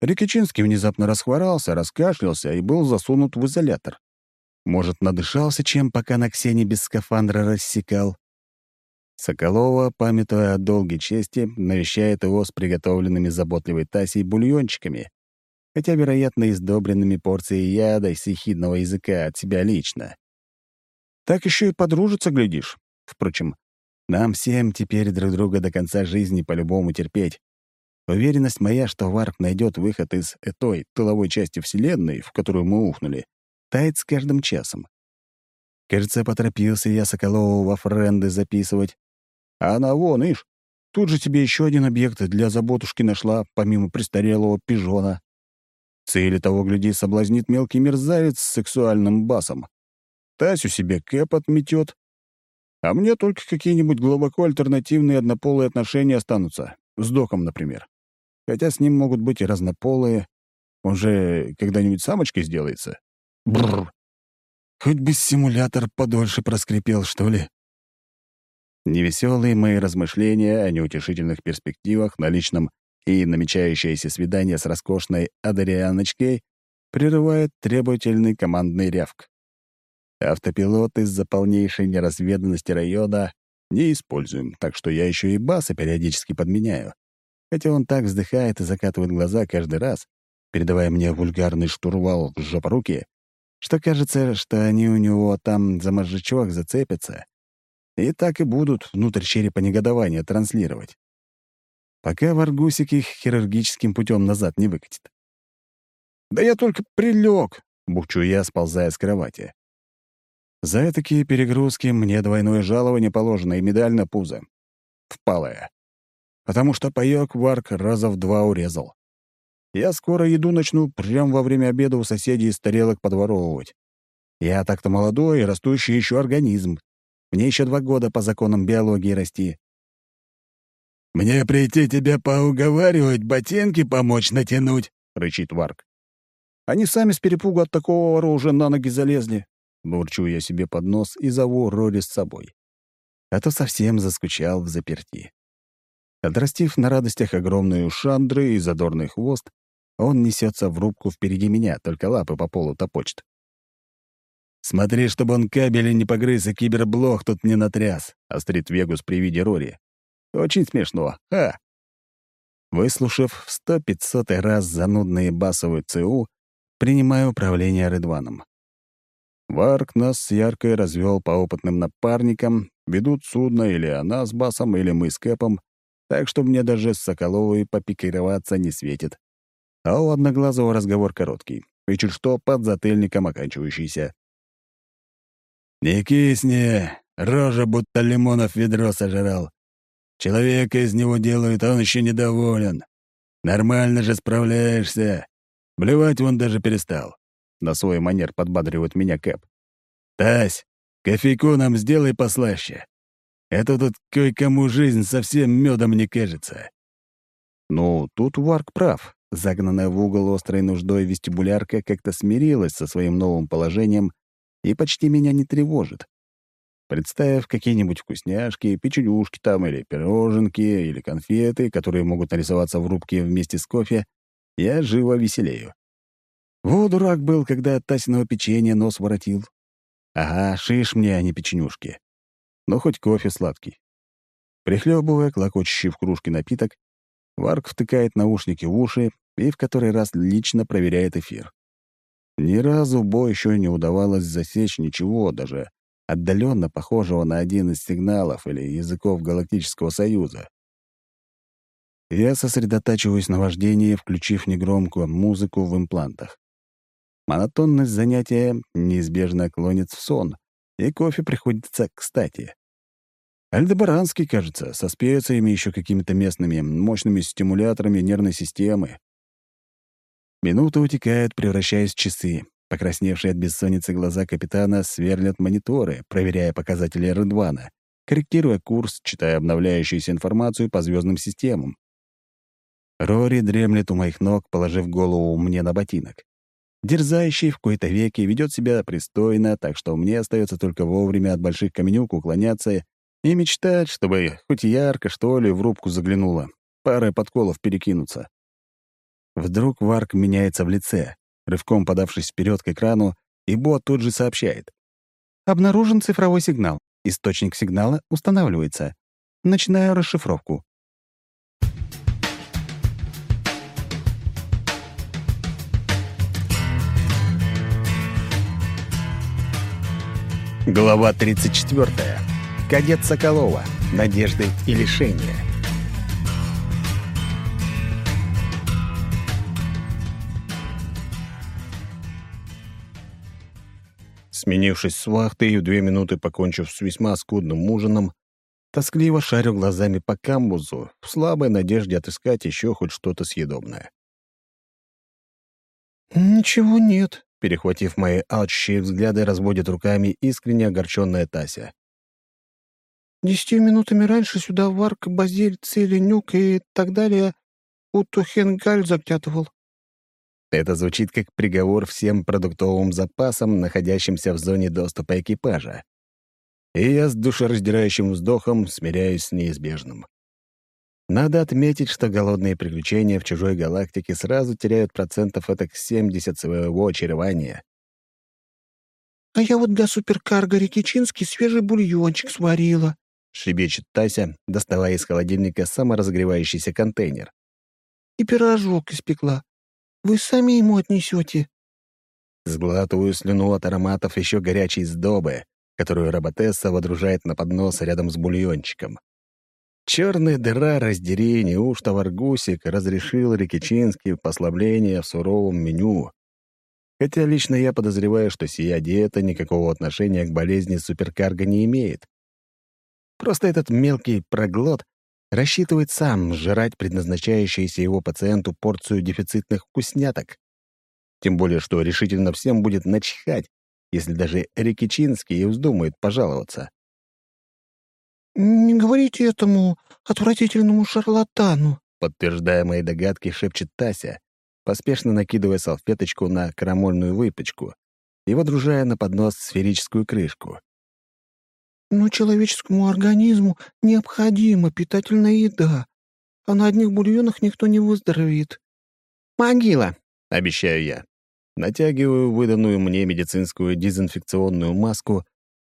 Рикичинский внезапно расхворался, раскашлялся и был засунут в изолятор. Может, надышался чем, пока на Ксене без скафандра рассекал? Соколова, памятуя о долгой чести, навещает его с приготовленными заботливой Тасей бульончиками, хотя, вероятно, издобренными порцией яда и сихидного языка от себя лично. Так еще и подружиться, глядишь. Впрочем, нам всем теперь друг друга до конца жизни по-любому терпеть, Уверенность моя, что Варп найдет выход из той тыловой части Вселенной, в которую мы ухнули, тает с каждым часом. Кажется, поторопился я Соколову во френды записывать. А она вон, ишь, тут же тебе еще один объект для заботушки нашла, помимо престарелого пижона. Цели того, гляди, соблазнит мелкий мерзавец с сексуальным басом. Тасю себе кэп отметет. А мне только какие-нибудь глубоко альтернативные однополые отношения останутся. С доком, например. Хотя с ним могут быть и разнополые. Он же когда-нибудь самочкой сделается. Бррр. Хоть бы симулятор подольше проскрипел, что ли. Невеселые мои размышления о неутешительных перспективах на личном и намечающееся свидание с роскошной Адрианочкой прерывает требовательный командный рявк. Автопилот из-за полнейшей неразведанности района не используем, так что я еще и баса периодически подменяю. Хотя он так вздыхает и закатывает глаза каждый раз, передавая мне вульгарный штурвал в жопоруки, что кажется, что они у него там за мозжечок зацепятся, и так и будут внутрь черепа негодования транслировать. Пока Варгусик их хирургическим путем назад не выкатит. «Да я только прилег, бухчу я, сползая с кровати. За такие перегрузки мне двойное жалование положено и медаль на пузо. Впалая. Потому что паёк Варк раза в два урезал. Я скоро еду начну прямо во время обеда у соседей из тарелок подворовывать. Я так-то молодой и растущий еще организм. Мне еще два года по законам биологии расти. «Мне прийти тебя поуговаривать, ботинки помочь натянуть», — рычит Варк. Они сами с перепугу от такого вора на ноги залезли. Бурчу я себе под нос и зову Рори с собой. А то совсем заскучал в заперти. Отрастив на радостях огромные ушандры и задорный хвост, он несется в рубку впереди меня, только лапы по полу топочет. «Смотри, чтобы он кабели не погрыз и киберблок тут не натряс», — острит Вегус при виде Рори. «Очень смешно. Ха!» Выслушав в сто пятьсотый раз занудные басовые ЦУ, принимаю управление Рыдваном. Варк нас с Яркой развел по опытным напарникам, ведут судно или она с Басом, или мы с Кэпом, так что мне даже с Соколовой попикироваться не светит. А у Одноглазого разговор короткий, и чуть что под затыльником оканчивающийся. «Не кисни, рожа будто лимонов ведро сожрал. Человека из него делают, а он еще недоволен. Нормально же справляешься. Блевать он даже перестал». На свой манер подбадривает меня Кэп. «Тась, кофейку нам сделай послаще. Это тут кое-кому жизнь совсем медом не кажется». Ну, тут Варк прав. Загнанная в угол острой нуждой вестибулярка как-то смирилась со своим новым положением и почти меня не тревожит. Представив какие-нибудь вкусняшки, печенюшки там, или пироженки, или конфеты, которые могут нарисоваться в рубке вместе с кофе, я живо веселею. Вот дурак был, когда от Тасиного печенья нос воротил. Ага, шиш мне, а не печенюшки. Но хоть кофе сладкий. Прихлебывая клокочущий в кружке напиток, Варк втыкает наушники в уши и в который раз лично проверяет эфир. Ни разу Бо еще не удавалось засечь ничего, даже отдаленно похожего на один из сигналов или языков Галактического Союза. Я сосредотачиваюсь на вождении, включив негромкую музыку в имплантах. Монотонность занятия неизбежно клонит в сон, и кофе приходится кстати. Альдебаранский, кажется, со специями еще какими-то местными, мощными стимуляторами нервной системы. Минуты утекают, превращаясь в часы. Покрасневшие от бессонницы глаза капитана сверлят мониторы, проверяя показатели Рыдвана, корректируя курс, читая обновляющуюся информацию по звездным системам. Рори дремлет у моих ног, положив голову мне на ботинок. Дерзающий в кои-то веки ведет себя пристойно, так что мне остается только вовремя от больших каменюк уклоняться и мечтать, чтобы хоть ярко, что ли, в рубку заглянула, парой подколов перекинуться. Вдруг Варк меняется в лице, рывком подавшись вперед к экрану, и бот тут же сообщает. «Обнаружен цифровой сигнал. Источник сигнала устанавливается. Начинаю расшифровку. Глава 34. Кадет Соколова. Надежды и лишения. Сменившись с вахты и в две минуты покончив с весьма скудным ужином, тоскливо шарю глазами по камбузу в слабой надежде отыскать еще хоть что-то съедобное. «Ничего нет», Перехватив мои алчущие взгляды, разводит руками искренне огорченная Тася. «Десятью минутами раньше сюда Варк, Базиль, Цили, Нюк и так далее Утухенгаль заглядывал. Это звучит как приговор всем продуктовым запасам, находящимся в зоне доступа экипажа. И я с душераздирающим вздохом смиряюсь с неизбежным. Надо отметить, что голодные приключения в чужой галактике сразу теряют процентов этак 70 своего очарования. «А я вот для суперкарга Рикичинский свежий бульончик сварила», — шебечет Тася, доставая из холодильника саморазогревающийся контейнер. «И пирожок испекла. Вы сами ему отнесете. Сглатываю слюну от ароматов еще горячей сдобы, которую Роботесса водружает на поднос рядом с бульончиком. Черная дыра раздери, неужто Варгусик разрешил Рикичински послабление в суровом меню. Хотя лично я подозреваю, что сия диета никакого отношения к болезни суперкарга не имеет. Просто этот мелкий проглот рассчитывает сам сжирать предназначающуюся его пациенту порцию дефицитных вкусняток. Тем более, что решительно всем будет начхать, если даже Рикичинский и вздумает пожаловаться. «Не говорите этому отвратительному шарлатану», подтверждая мои догадки, шепчет Тася, поспешно накидывая салфеточку на карамольную выпечку и водружая на поднос сферическую крышку. Но человеческому организму необходима питательная еда, а на одних бульонах никто не выздоровеет. «Могила!» — обещаю я. Натягиваю выданную мне медицинскую дезинфекционную маску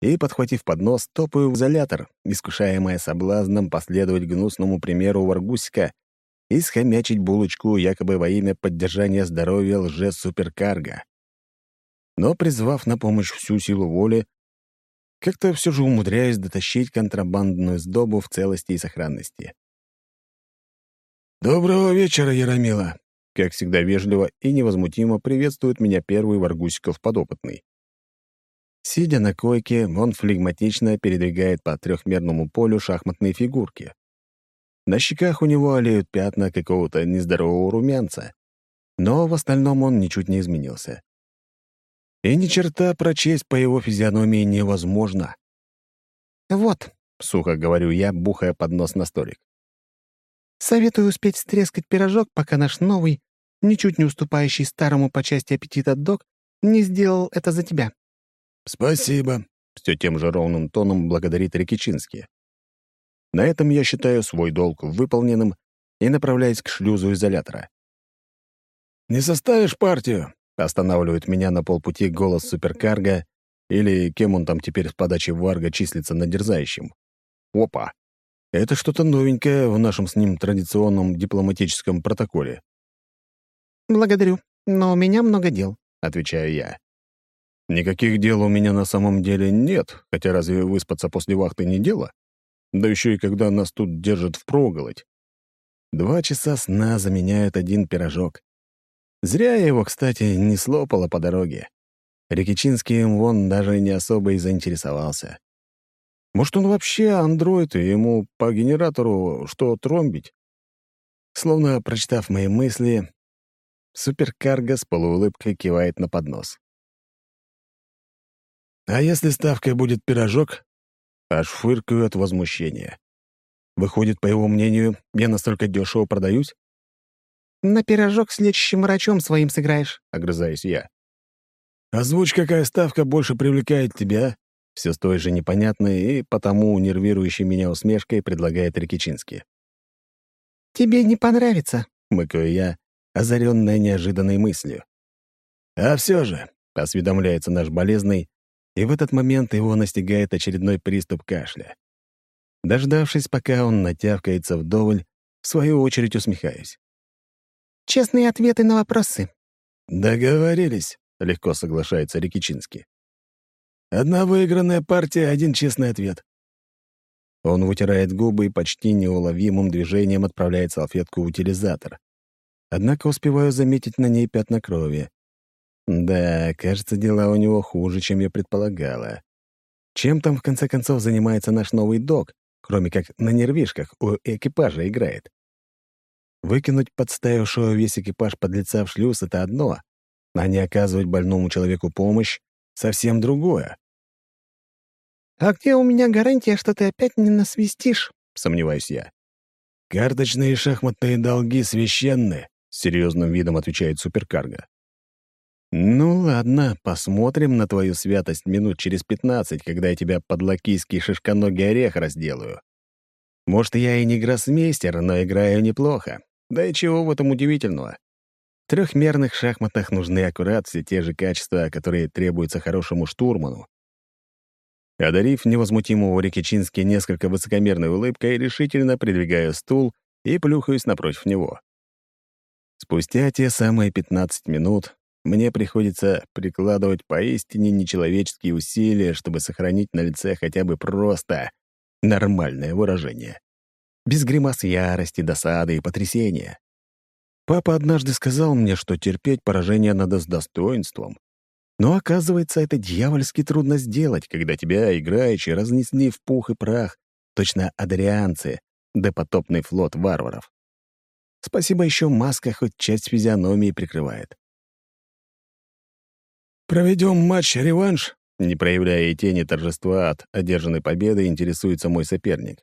и, подхватив поднос, топаю в изолятор, искушаемая соблазном последовать гнусному примеру Варгусика и схомячить булочку якобы во имя поддержания здоровья лже-суперкарга. Но, призвав на помощь всю силу воли, как-то все же умудряюсь дотащить контрабандную сдобу в целости и сохранности. «Доброго вечера, Яромила!» Как всегда вежливо и невозмутимо приветствует меня первый Варгусиков подопытный. Сидя на койке, он флегматично передвигает по трехмерному полю шахматные фигурки. На щеках у него олеют пятна какого-то нездорового румянца, но в остальном он ничуть не изменился. И ни черта прочесть по его физиономии невозможно. «Вот», — сухо говорю я, бухая под нос на столик. «Советую успеть стрескать пирожок, пока наш новый, ничуть не уступающий старому по части аппетита дог, не сделал это за тебя». «Спасибо», — все тем же ровным тоном благодарит Рикичинский. На этом я считаю свой долг выполненным и направляюсь к шлюзу изолятора. «Не составишь партию?» Останавливает меня на полпути голос суперкарга, или кем он там теперь с подачи Варга числится надерзающим. Опа! Это что-то новенькое в нашем с ним традиционном дипломатическом протоколе. «Благодарю, но у меня много дел», — отвечаю я. Никаких дел у меня на самом деле нет, хотя разве выспаться после вахты не дело? Да еще и когда нас тут держат впроголодь. Два часа сна заменяют один пирожок. Зря я его, кстати, не слопала по дороге. Рикичинский вон даже не особо и заинтересовался. Может, он вообще андроид, и ему по генератору что тромбить? Словно прочитав мои мысли, суперкарго с полуулыбкой кивает на поднос. «А если ставкой будет пирожок?» Аж фыркаю от возмущения. Выходит, по его мнению, я настолько дешево продаюсь? «На пирожок с лечащим врачом своим сыграешь», — огрызаюсь я. «Озвучь, какая ставка больше привлекает тебя?» Все с той же непонятной и потому нервирующей меня усмешкой предлагает Рикичинский. «Тебе не понравится», — мыкаю я, озаренная неожиданной мыслью. «А все же», — осведомляется наш болезный, и в этот момент его настигает очередной приступ кашля. Дождавшись, пока он натявкается вдоволь, в свою очередь усмехаюсь. Честные ответы на вопросы». «Договорились», — легко соглашается Рикичинский. «Одна выигранная партия, один честный ответ». Он вытирает губы и почти неуловимым движением отправляет салфетку в утилизатор. Однако успеваю заметить на ней пятна крови. Да, кажется, дела у него хуже, чем я предполагала. Чем там, в конце концов, занимается наш новый док, кроме как на нервишках у экипажа играет? Выкинуть подставившего весь экипаж подлеца в шлюз — это одно, а не оказывать больному человеку помощь — совсем другое. «А где у меня гарантия, что ты опять не насвистишь?» — сомневаюсь я. «Карточные и шахматные долги священны», с серьезным видом отвечает суперкарго. «Ну ладно, посмотрим на твою святость минут через пятнадцать, когда я тебя под лакийский шишконогий орех разделаю. Может, я и не гроссмейстер, но играю неплохо. Да и чего в этом удивительного? В трехмерных шахматах нужны аккурат все те же качества, которые требуются хорошему штурману. Одарив невозмутимого Рикичински несколько высокомерной улыбкой, решительно придвигаю стул и плюхаюсь напротив него. Спустя те самые 15 минут мне приходится прикладывать поистине нечеловеческие усилия, чтобы сохранить на лице хотя бы просто нормальное выражение. Без гримас ярости, досады и потрясения. Папа однажды сказал мне, что терпеть поражение надо с достоинством. Но оказывается, это дьявольски трудно сделать, когда тебя, играючи, разнесли в пух и прах, точно адрианцы, да потопный флот варваров. Спасибо еще маска хоть часть физиономии прикрывает. «Проведем матч-реванш?» Не проявляя и тени торжества от одержанной победы, интересуется мой соперник.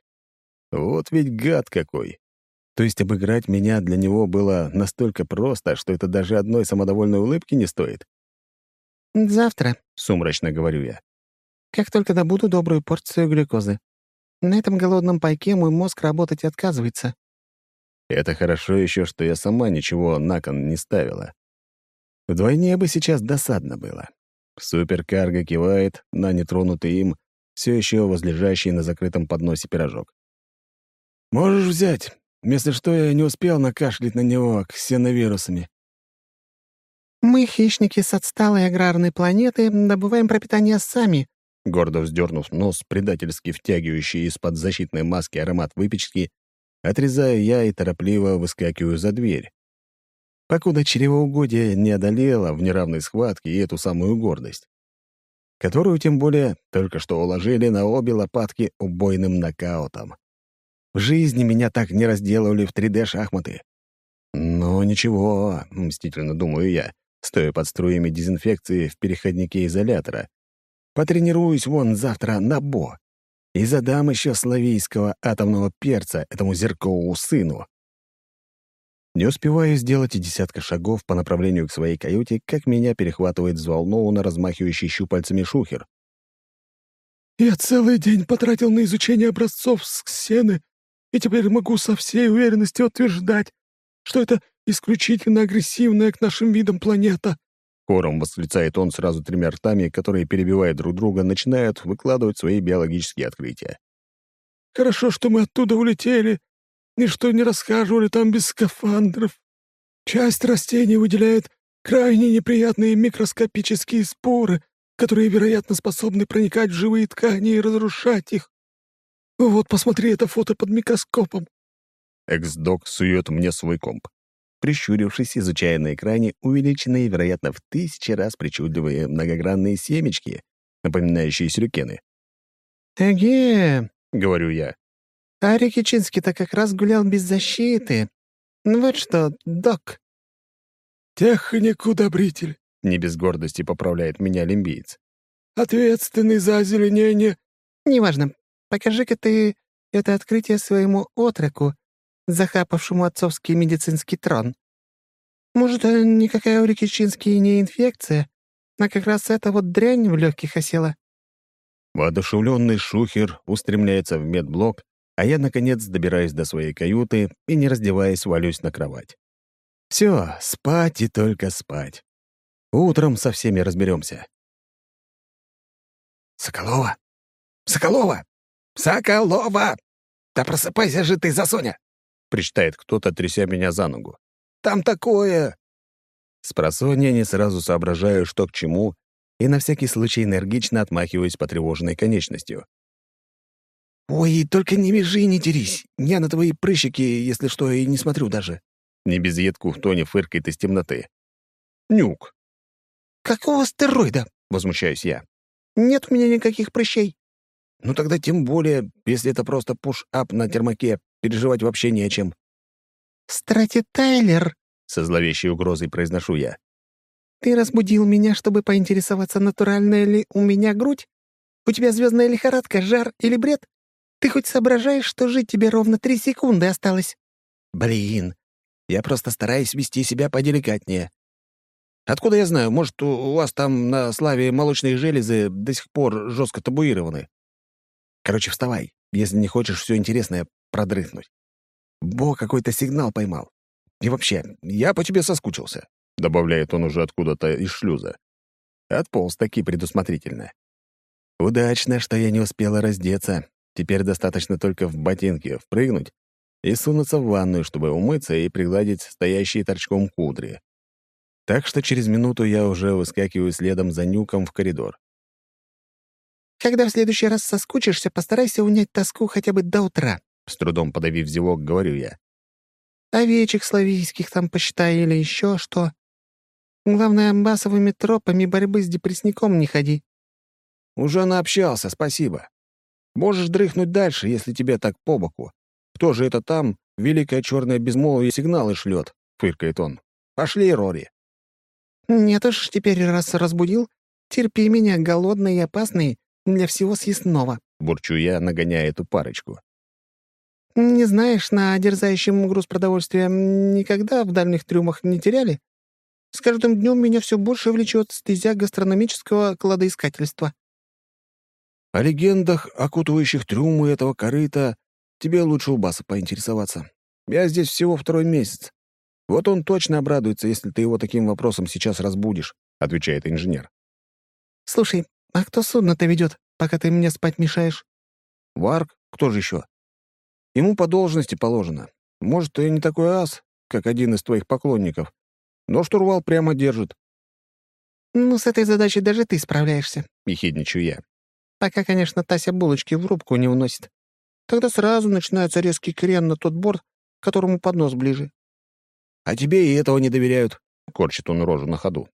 Вот ведь гад какой. То есть обыграть меня для него было настолько просто, что это даже одной самодовольной улыбки не стоит? «Завтра», — сумрачно говорю я. «Как только добуду добрую порцию глюкозы. На этом голодном пайке мой мозг работать отказывается». Это хорошо еще, что я сама ничего на кон не ставила. Вдвойне бы сейчас досадно было. Суперкарго кивает на нетронутый им, все еще возлежащий на закрытом подносе пирожок. «Можешь взять. Если что, я не успел накашлять на него ксеновирусами». «Мы, хищники с отсталой аграрной планеты, добываем пропитание сами», гордо вздернув нос, предательски втягивающий из-под защитной маски аромат выпечки, отрезаю я и торопливо выскакиваю за дверь покуда чревоугодие не одолело в неравной схватке и эту самую гордость, которую, тем более, только что уложили на обе лопатки убойным нокаутом. В жизни меня так не разделывали в 3D-шахматы. Но ничего, мстительно думаю я, стоя под струями дезинфекции в переходнике изолятора. Потренируюсь вон завтра на бо и задам еще славийского атомного перца этому зеркову сыну. Не успеваю сделать и десятка шагов по направлению к своей каюте, как меня перехватывает взволнованно размахивающий щупальцами шухер. «Я целый день потратил на изучение образцов с ксены, и теперь могу со всей уверенностью утверждать, что это исключительно агрессивная к нашим видам планета». Хором восклицает он сразу тремя ртами, которые, перебивая друг друга, начинают выкладывать свои биологические открытия. «Хорошо, что мы оттуда улетели, и что не расхаживали там без скафандров. Часть растений выделяет крайне неприятные микроскопические споры, которые, вероятно, способны проникать в живые ткани и разрушать их. Вот, посмотри это фото под микроскопом. Экс-док сует мне свой комп, прищурившись, изучая на экране увеличенные, вероятно, в тысячи раз причудливые многогранные семечки, напоминающие сюрикены. «Эге», — говорю я, а Рикичинский-то как раз гулял без защиты. Вот что, док». «Техник-удобритель», — не без гордости поправляет меня лимбиец. «Ответственный за озеленение». «Неважно. Покажи-ка ты это открытие своему отроку, захапавшему отцовский медицинский трон. Может, э, никакая у Рикичинский не инфекция, а как раз эта вот дрянь в легких осела». Воодушевленный шухер устремляется в медблок, а я, наконец, добираюсь до своей каюты и, не раздеваясь, валюсь на кровать. Все, спать и только спать. Утром со всеми разберемся. «Соколова! Соколова! Соколова! Да просыпайся же ты, Засоня!» — причитает кто-то, тряся меня за ногу. «Там такое!» С просонья не сразу соображаю, что к чему, и на всякий случай энергично отмахиваюсь потревоженной конечностью. «Ой, только не вяжи и не дерись. Я на твои прыщики, если что, и не смотрю даже». Не без едку в тоне фыркает из темноты. «Нюк». «Какого стероида?» — возмущаюсь я. «Нет у меня никаких прыщей». «Ну тогда тем более, если это просто пуш-ап на термаке, переживать вообще не о чем». «Страти Тайлер», — со зловещей угрозой произношу я. «Ты разбудил меня, чтобы поинтересоваться, натуральная ли у меня грудь? У тебя звездная лихорадка, жар или бред? Ты хоть соображаешь, что жить тебе ровно три секунды осталось?» «Блин, Я просто стараюсь вести себя поделикатнее. Откуда я знаю, может, у вас там на славе молочные железы до сих пор жестко табуированы? Короче, вставай, если не хочешь все интересное продрыхнуть. Бо какой-то сигнал поймал. И вообще, я по тебе соскучился», — добавляет он уже откуда-то из шлюза. Отполз таки предусмотрительно. Удачно, что я не успела раздеться. Теперь достаточно только в ботинке впрыгнуть и сунуться в ванную, чтобы умыться и пригладить стоящие торчком кудри. Так что через минуту я уже выскакиваю следом за нюком в коридор. «Когда в следующий раз соскучишься, постарайся унять тоску хотя бы до утра», — с трудом подавив зевок, говорю я. «Овечек славийских там посчитай или еще что. Главное, басовыми тропами борьбы с депрессником не ходи». «Уже наобщался, спасибо. Можешь дрыхнуть дальше, если тебе так по боку. Кто же это там великое черное безмолвие сигналы шлет?» — фыркает он. «Пошли, Рори». «Нет уж, теперь раз разбудил, терпи меня, голодный и опасный, для всего съестного», — бурчу я, нагоняя эту парочку. «Не знаешь, на дерзающем груз продовольствия никогда в дальних трюмах не теряли? С каждым днем меня все больше влечет стезя гастрономического кладоискательства». О легендах, окутывающих трюмы этого корыта, тебе лучше у Баса поинтересоваться. Я здесь всего второй месяц. Вот он точно обрадуется, если ты его таким вопросом сейчас разбудишь», — отвечает инженер. «Слушай, а кто судно-то ведет, пока ты мне спать мешаешь?» «Варк? Кто же еще? Ему по должности положено. Может, и не такой ас, как один из твоих поклонников, но штурвал прямо держит». «Ну, с этой задачей даже ты справляешься», — ехидничаю я. «Пока, конечно, Тася булочки в рубку не уносит. Тогда сразу начинается резкий крен на тот борт, которому поднос ближе. «А тебе и этого не доверяют», — корчит он рожу на ходу.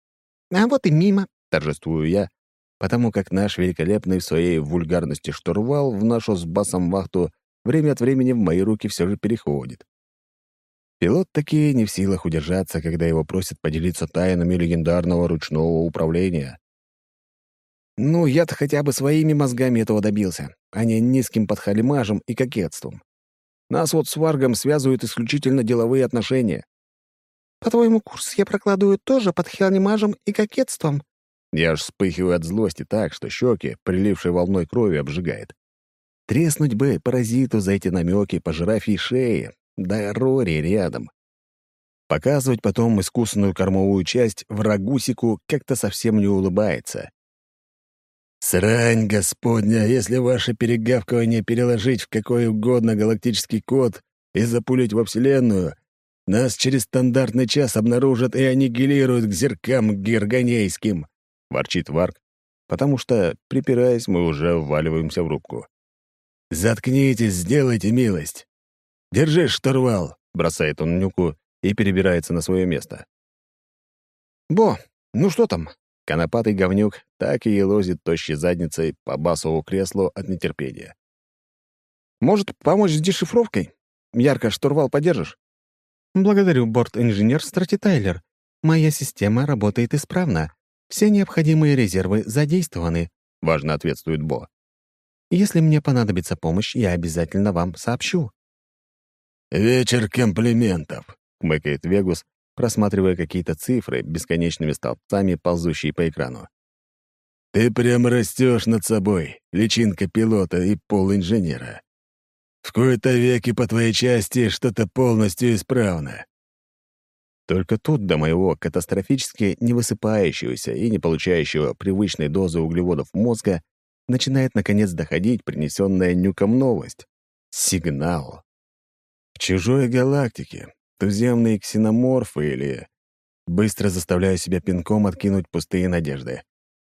«А вот и мимо», — торжествую я, потому как наш великолепный в своей вульгарности штурвал в нашу с басом вахту время от времени в мои руки все же переходит. Пилот такие не в силах удержаться, когда его просят поделиться тайнами легендарного ручного управления. Ну, я-то хотя бы своими мозгами этого добился, а не низким подхалимажем и кокетством. Нас вот с Варгом связывают исключительно деловые отношения. По-твоему, курс я прокладываю тоже под хелнимажем и кокетством?» Я аж вспыхиваю от злости так, что щеки, прилившей волной крови, обжигает. Треснуть бы паразиту за эти намеки по жирафьей шее, да Рори рядом. Показывать потом искусственную кормовую часть врагусику как-то совсем не улыбается. «Срань, господня, если ваше перегавкивание переложить в какой угодно галактический код и запулить во Вселенную, нас через стандартный час обнаружат и аннигилируют к зеркам герганейским», — ворчит Варк, потому что, припираясь, мы уже вваливаемся в рубку. «Заткнитесь, сделайте милость. Держи штурвал», — бросает он нюку и перебирается на свое место. «Бо, ну что там?» Конопатый говнюк так и елозит тощей задницей по басовому креслу от нетерпения. «Может, помочь с дешифровкой? Ярко штурвал подержишь?» «Благодарю, борт-инженер Стратитайлер. Моя система работает исправно. Все необходимые резервы задействованы», — важно ответствует Бо. «Если мне понадобится помощь, я обязательно вам сообщу». «Вечер комплиментов», — хмыкает Вегус, просматривая какие-то цифры, бесконечными столбцами, ползущие по экрану. «Ты прямо растешь над собой, личинка пилота и полинженера. В кои-то веки по твоей части что-то полностью исправно. Только тут до моего катастрофически не высыпающегося и не получающего привычной дозы углеводов мозга начинает наконец доходить принесенная нюком новость. Сигнал. В чужой галактике туземные ксеноморфы или... Быстро заставляю себя пинком откинуть пустые надежды.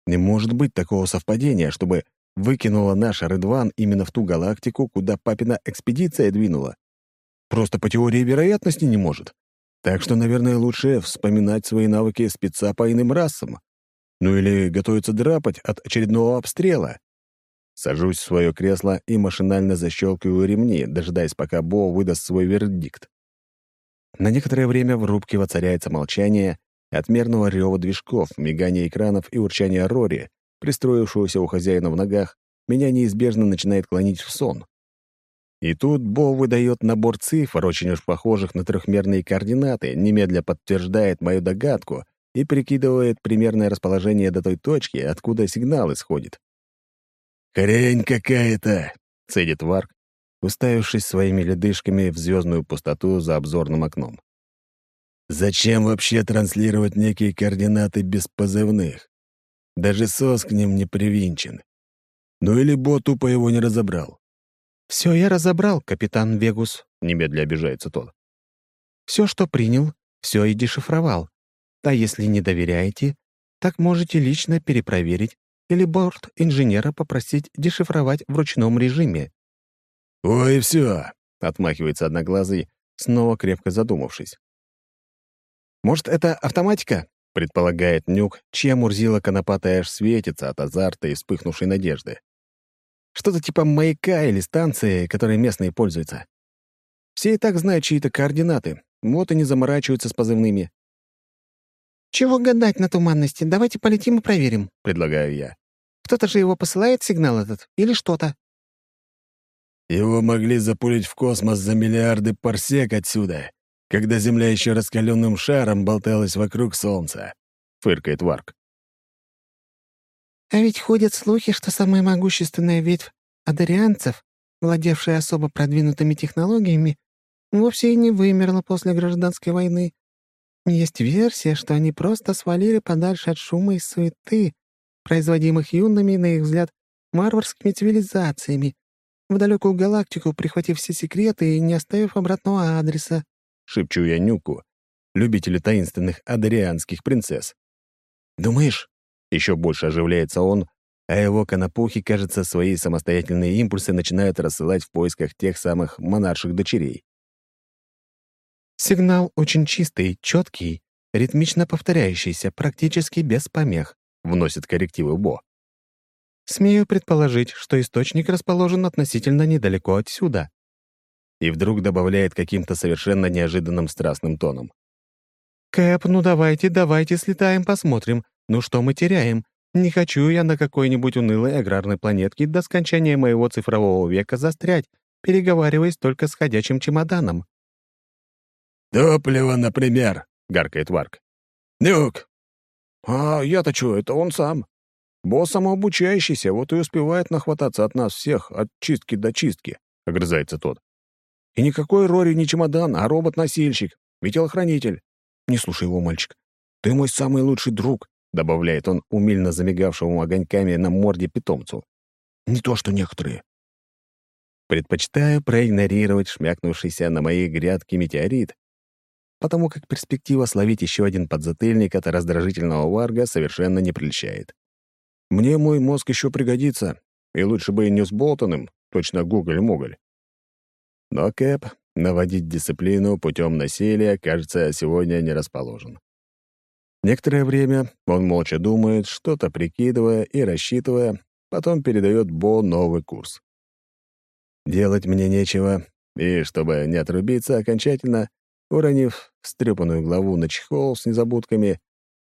Не может быть такого совпадения, чтобы выкинула наша Редван именно в ту галактику, куда папина экспедиция двинула. Просто по теории вероятности не может. Так что, наверное, лучше вспоминать свои навыки спеца по иным расам. Ну или готовиться драпать от очередного обстрела. Сажусь в свое кресло и машинально защелкиваю ремни, дожидаясь, пока Бо выдаст свой вердикт. На некоторое время в рубке воцаряется молчание от мерного рева движков, мигания экранов и урчания Рори, пристроившегося у хозяина в ногах, меня неизбежно начинает клонить в сон. И тут Бо выдает набор цифр, очень уж похожих на трехмерные координаты, немедля подтверждает мою догадку и прикидывает примерное расположение до той точки, откуда сигнал исходит. «Хрень какая-то!» — цедит Варк, уставившись своими ледышками в звездную пустоту за обзорным окном. «Зачем вообще транслировать некие координаты без позывных? Даже СОС к ним не привинчен. Ну или Бо тупо его не разобрал. «Все я разобрал, капитан Вегус», — немедля обижается тот. «Все, что принял, все и дешифровал. А если не доверяете, так можете лично перепроверить или борт-инженера попросить дешифровать в ручном режиме». «Ой, все!» — отмахивается одноглазый, снова крепко задумавшись. «Может, это автоматика?» — предполагает Нюк, чья мурзила конопатая аж светится от азарта и вспыхнувшей надежды. «Что-то типа маяка или станции, которой местные пользуются. Все и так знают чьи-то координаты, вот и не заморачиваются с позывными». «Чего гадать на туманности? Давайте полетим и проверим», — предлагаю я. «Кто-то же его посылает, сигнал этот, или что-то?» «Его могли запулить в космос за миллиарды парсек отсюда, когда Земля еще раскаленным шаром болталась вокруг Солнца», — фыркает Варк. «А ведь ходят слухи, что самая могущественная ветвь адарианцев, владевшая особо продвинутыми технологиями, вовсе и не вымерла после гражданской войны. Есть версия, что они просто свалили подальше от шума и суеты, производимых юными, на их взгляд, варварскими цивилизациями, в далекую галактику, прихватив все секреты и не оставив обратного адреса шепчу я Нюку, любителю таинственных адарианских принцесс. «Думаешь?» — еще больше оживляется он, а его конопухи, кажется, свои самостоятельные импульсы начинают рассылать в поисках тех самых монарших дочерей. «Сигнал очень чистый, четкий, ритмично повторяющийся, практически без помех», — вносит коррективы Бо. «Смею предположить, что источник расположен относительно недалеко отсюда и вдруг добавляет каким-то совершенно неожиданным страстным тоном. «Кэп, ну давайте, давайте слетаем, посмотрим. Ну что мы теряем? Не хочу я на какой-нибудь унылой аграрной планетке до скончания моего цифрового века застрять, переговариваясь только с ходячим чемоданом». «Топливо, например», — гаркает Варк. «Нюк!» «А я-то что, это он сам. Босс самообучающийся, вот и успевает нахвататься от нас всех, от чистки до чистки», — огрызается тот. И никакой Рори не чемодан, а робот-носильщик и телохранитель. Не слушай его, мальчик. Ты мой самый лучший друг, добавляет он умильно замигавшему огоньками на морде питомцу. Не то, что некоторые. Предпочитаю проигнорировать шмякнувшийся на моей грядке метеорит, потому как перспектива словить еще один подзатыльник от раздражительного варга совершенно не прельщает. Мне мой мозг еще пригодится, и лучше бы и не сболтанным, точно гуголь-муголь. Но Кэп наводить дисциплину путем насилия, кажется, сегодня не расположен. Некоторое время он молча думает, что-то прикидывая и рассчитывая, потом передает Бо новый курс. Делать мне нечего, и, чтобы не отрубиться окончательно, уронив стрепанную главу на чехол с незабудками,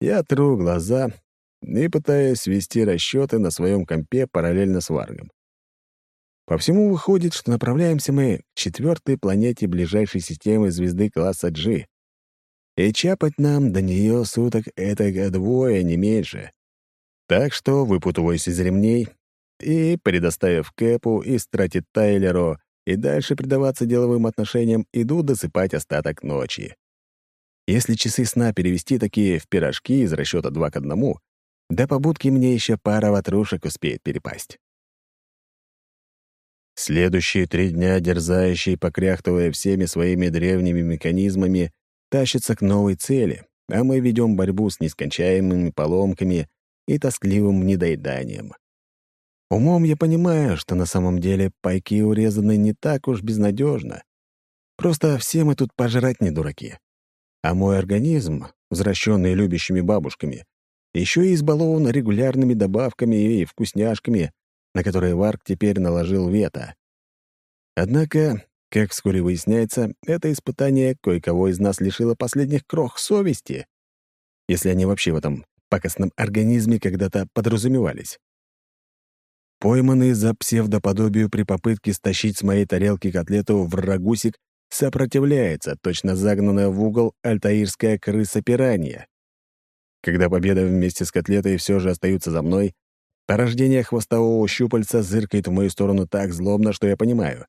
я тру глаза и пытаюсь вести расчеты на своем компе параллельно с Варгом. По всему выходит, что направляемся мы к четвертой планете ближайшей системы звезды класса G. И чапать нам до нее суток это двое, не меньше. Так что выпутываюсь из ремней и, предоставив Кэпу и стратить Тайлеру и дальше предаваться деловым отношениям, иду досыпать остаток ночи. Если часы сна перевести такие в пирожки из расчета 2 к 1, до побудки мне еще пара ватрушек успеет перепасть. Следующие три дня дерзающий, покряхтывая всеми своими древними механизмами, тащится к новой цели, а мы ведем борьбу с нескончаемыми поломками и тоскливым недоеданием. Умом я понимаю, что на самом деле пайки урезаны не так уж безнадежно. Просто все мы тут пожрать не дураки. А мой организм, возвращенный любящими бабушками, еще и избалован регулярными добавками и вкусняшками, на которые Варк теперь наложил вето. Однако, как вскоре выясняется, это испытание кое-кого из нас лишило последних крох совести, если они вообще в этом пакостном организме когда-то подразумевались. Пойманный за псевдоподобию при попытке стащить с моей тарелки котлету врагусик сопротивляется, точно загнанная в угол альтаирская крыса-пиранья. Когда победа вместе с котлетой все же остаются за мной, порождение хвостового щупальца зыркает в мою сторону так злобно, что я понимаю.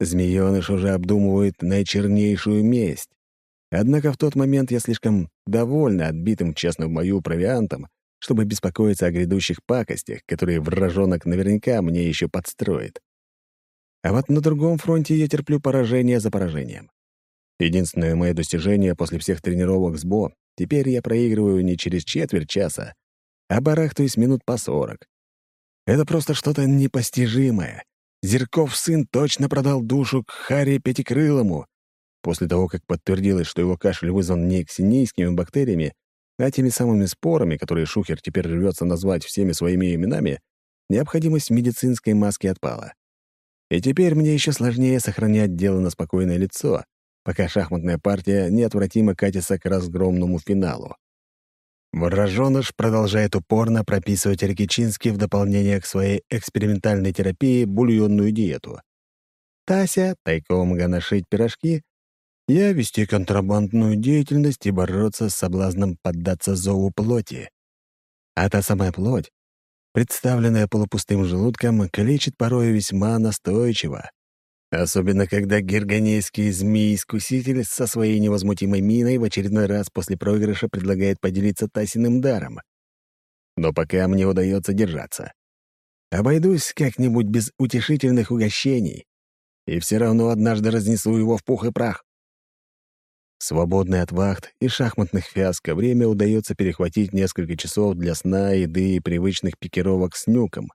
Змеёныш уже обдумывает наичернейшую месть. Однако в тот момент я слишком довольна отбитым честно в мою провиантом, чтобы беспокоиться о грядущих пакостях, которые вражонок наверняка мне еще подстроит. А вот на другом фронте я терплю поражение за поражением. Единственное мое достижение после всех тренировок с Бо — теперь я проигрываю не через четверть часа, а барахтаюсь минут по сорок. Это просто что-то непостижимое. Зерков сын точно продал душу к Харе Пятикрылому. После того, как подтвердилось, что его кашель вызван не ксенийскими бактериями, а теми самыми спорами, которые Шухер теперь рвется назвать всеми своими именами, необходимость медицинской маски отпала. И теперь мне еще сложнее сохранять дело на спокойное лицо, пока шахматная партия неотвратимо катится к разгромному финалу. Вороженыш продолжает упорно прописывать Рикичински в дополнение к своей экспериментальной терапии бульонную диету. Тася тайком гоношить пирожки, я вести контрабандную деятельность и бороться с соблазном поддаться зову плоти. А та самая плоть, представленная полупустым желудком, калечит порой весьма настойчиво. Особенно, когда гергонейский змей-искуситель со своей невозмутимой миной в очередной раз после проигрыша предлагает поделиться Тасиным даром. Но пока мне удается держаться. Обойдусь как-нибудь без утешительных угощений, и все равно однажды разнесу его в пух и прах. Свободное от вахт и шахматных фиаско время удается перехватить несколько часов для сна, еды и привычных пикировок с нюком.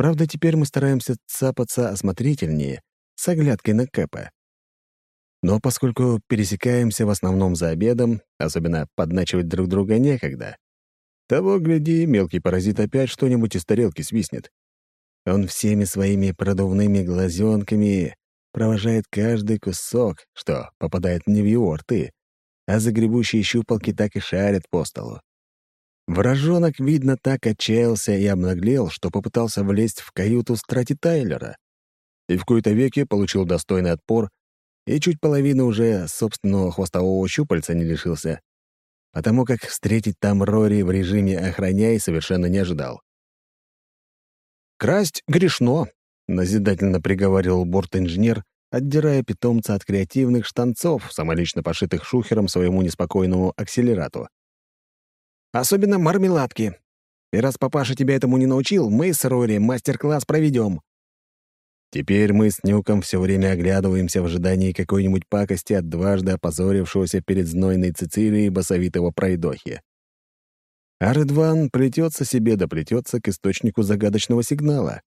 Правда, теперь мы стараемся цапаться осмотрительнее, с оглядкой на Кэпа. Но поскольку пересекаемся в основном за обедом, особенно подначивать друг друга некогда, того, гляди, мелкий паразит опять что-нибудь из тарелки свистнет. Он всеми своими продувными глазенками провожает каждый кусок, что попадает не в его рты, а загребущие щупалки так и шарят по столу. Вражонок, видно, так отчаялся и обнаглел, что попытался влезть в каюту Страти Тайлера. И в кои-то веке получил достойный отпор и чуть половину уже собственного хвостового щупальца не лишился, потому как встретить там Рори в режиме «охраняй» совершенно не ожидал. «Красть грешно», назидательно приговорил борт-инженер, отдирая питомца от креативных штанцов, самолично пошитых шухером своему неспокойному акселерату. «Особенно мармеладки. И раз папаша тебя этому не научил, мы с Рори мастер-класс проведем». Теперь мы с Нюком все время оглядываемся в ожидании какой-нибудь пакости от дважды опозорившегося перед знойной Цицилией басовитого пройдохи. А Редван плетется себе да плетется к источнику загадочного сигнала.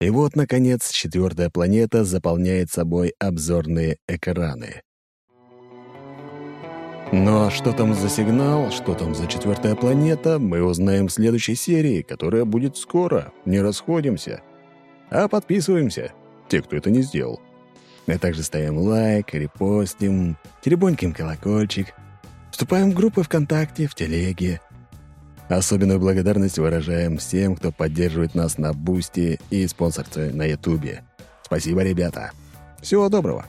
И вот, наконец, четвертая планета заполняет собой обзорные экраны. Ну а что там за сигнал, что там за четвертая планета, мы узнаем в следующей серии, которая будет скоро. Не расходимся. А подписываемся, те, кто это не сделал. А также ставим лайк, репостим, теребоньким колокольчик, вступаем в группы ВКонтакте, в Телеге — Особенную благодарность выражаем всем, кто поддерживает нас на Бусти и спонсорстве на Ютубе. Спасибо, ребята. Всего доброго.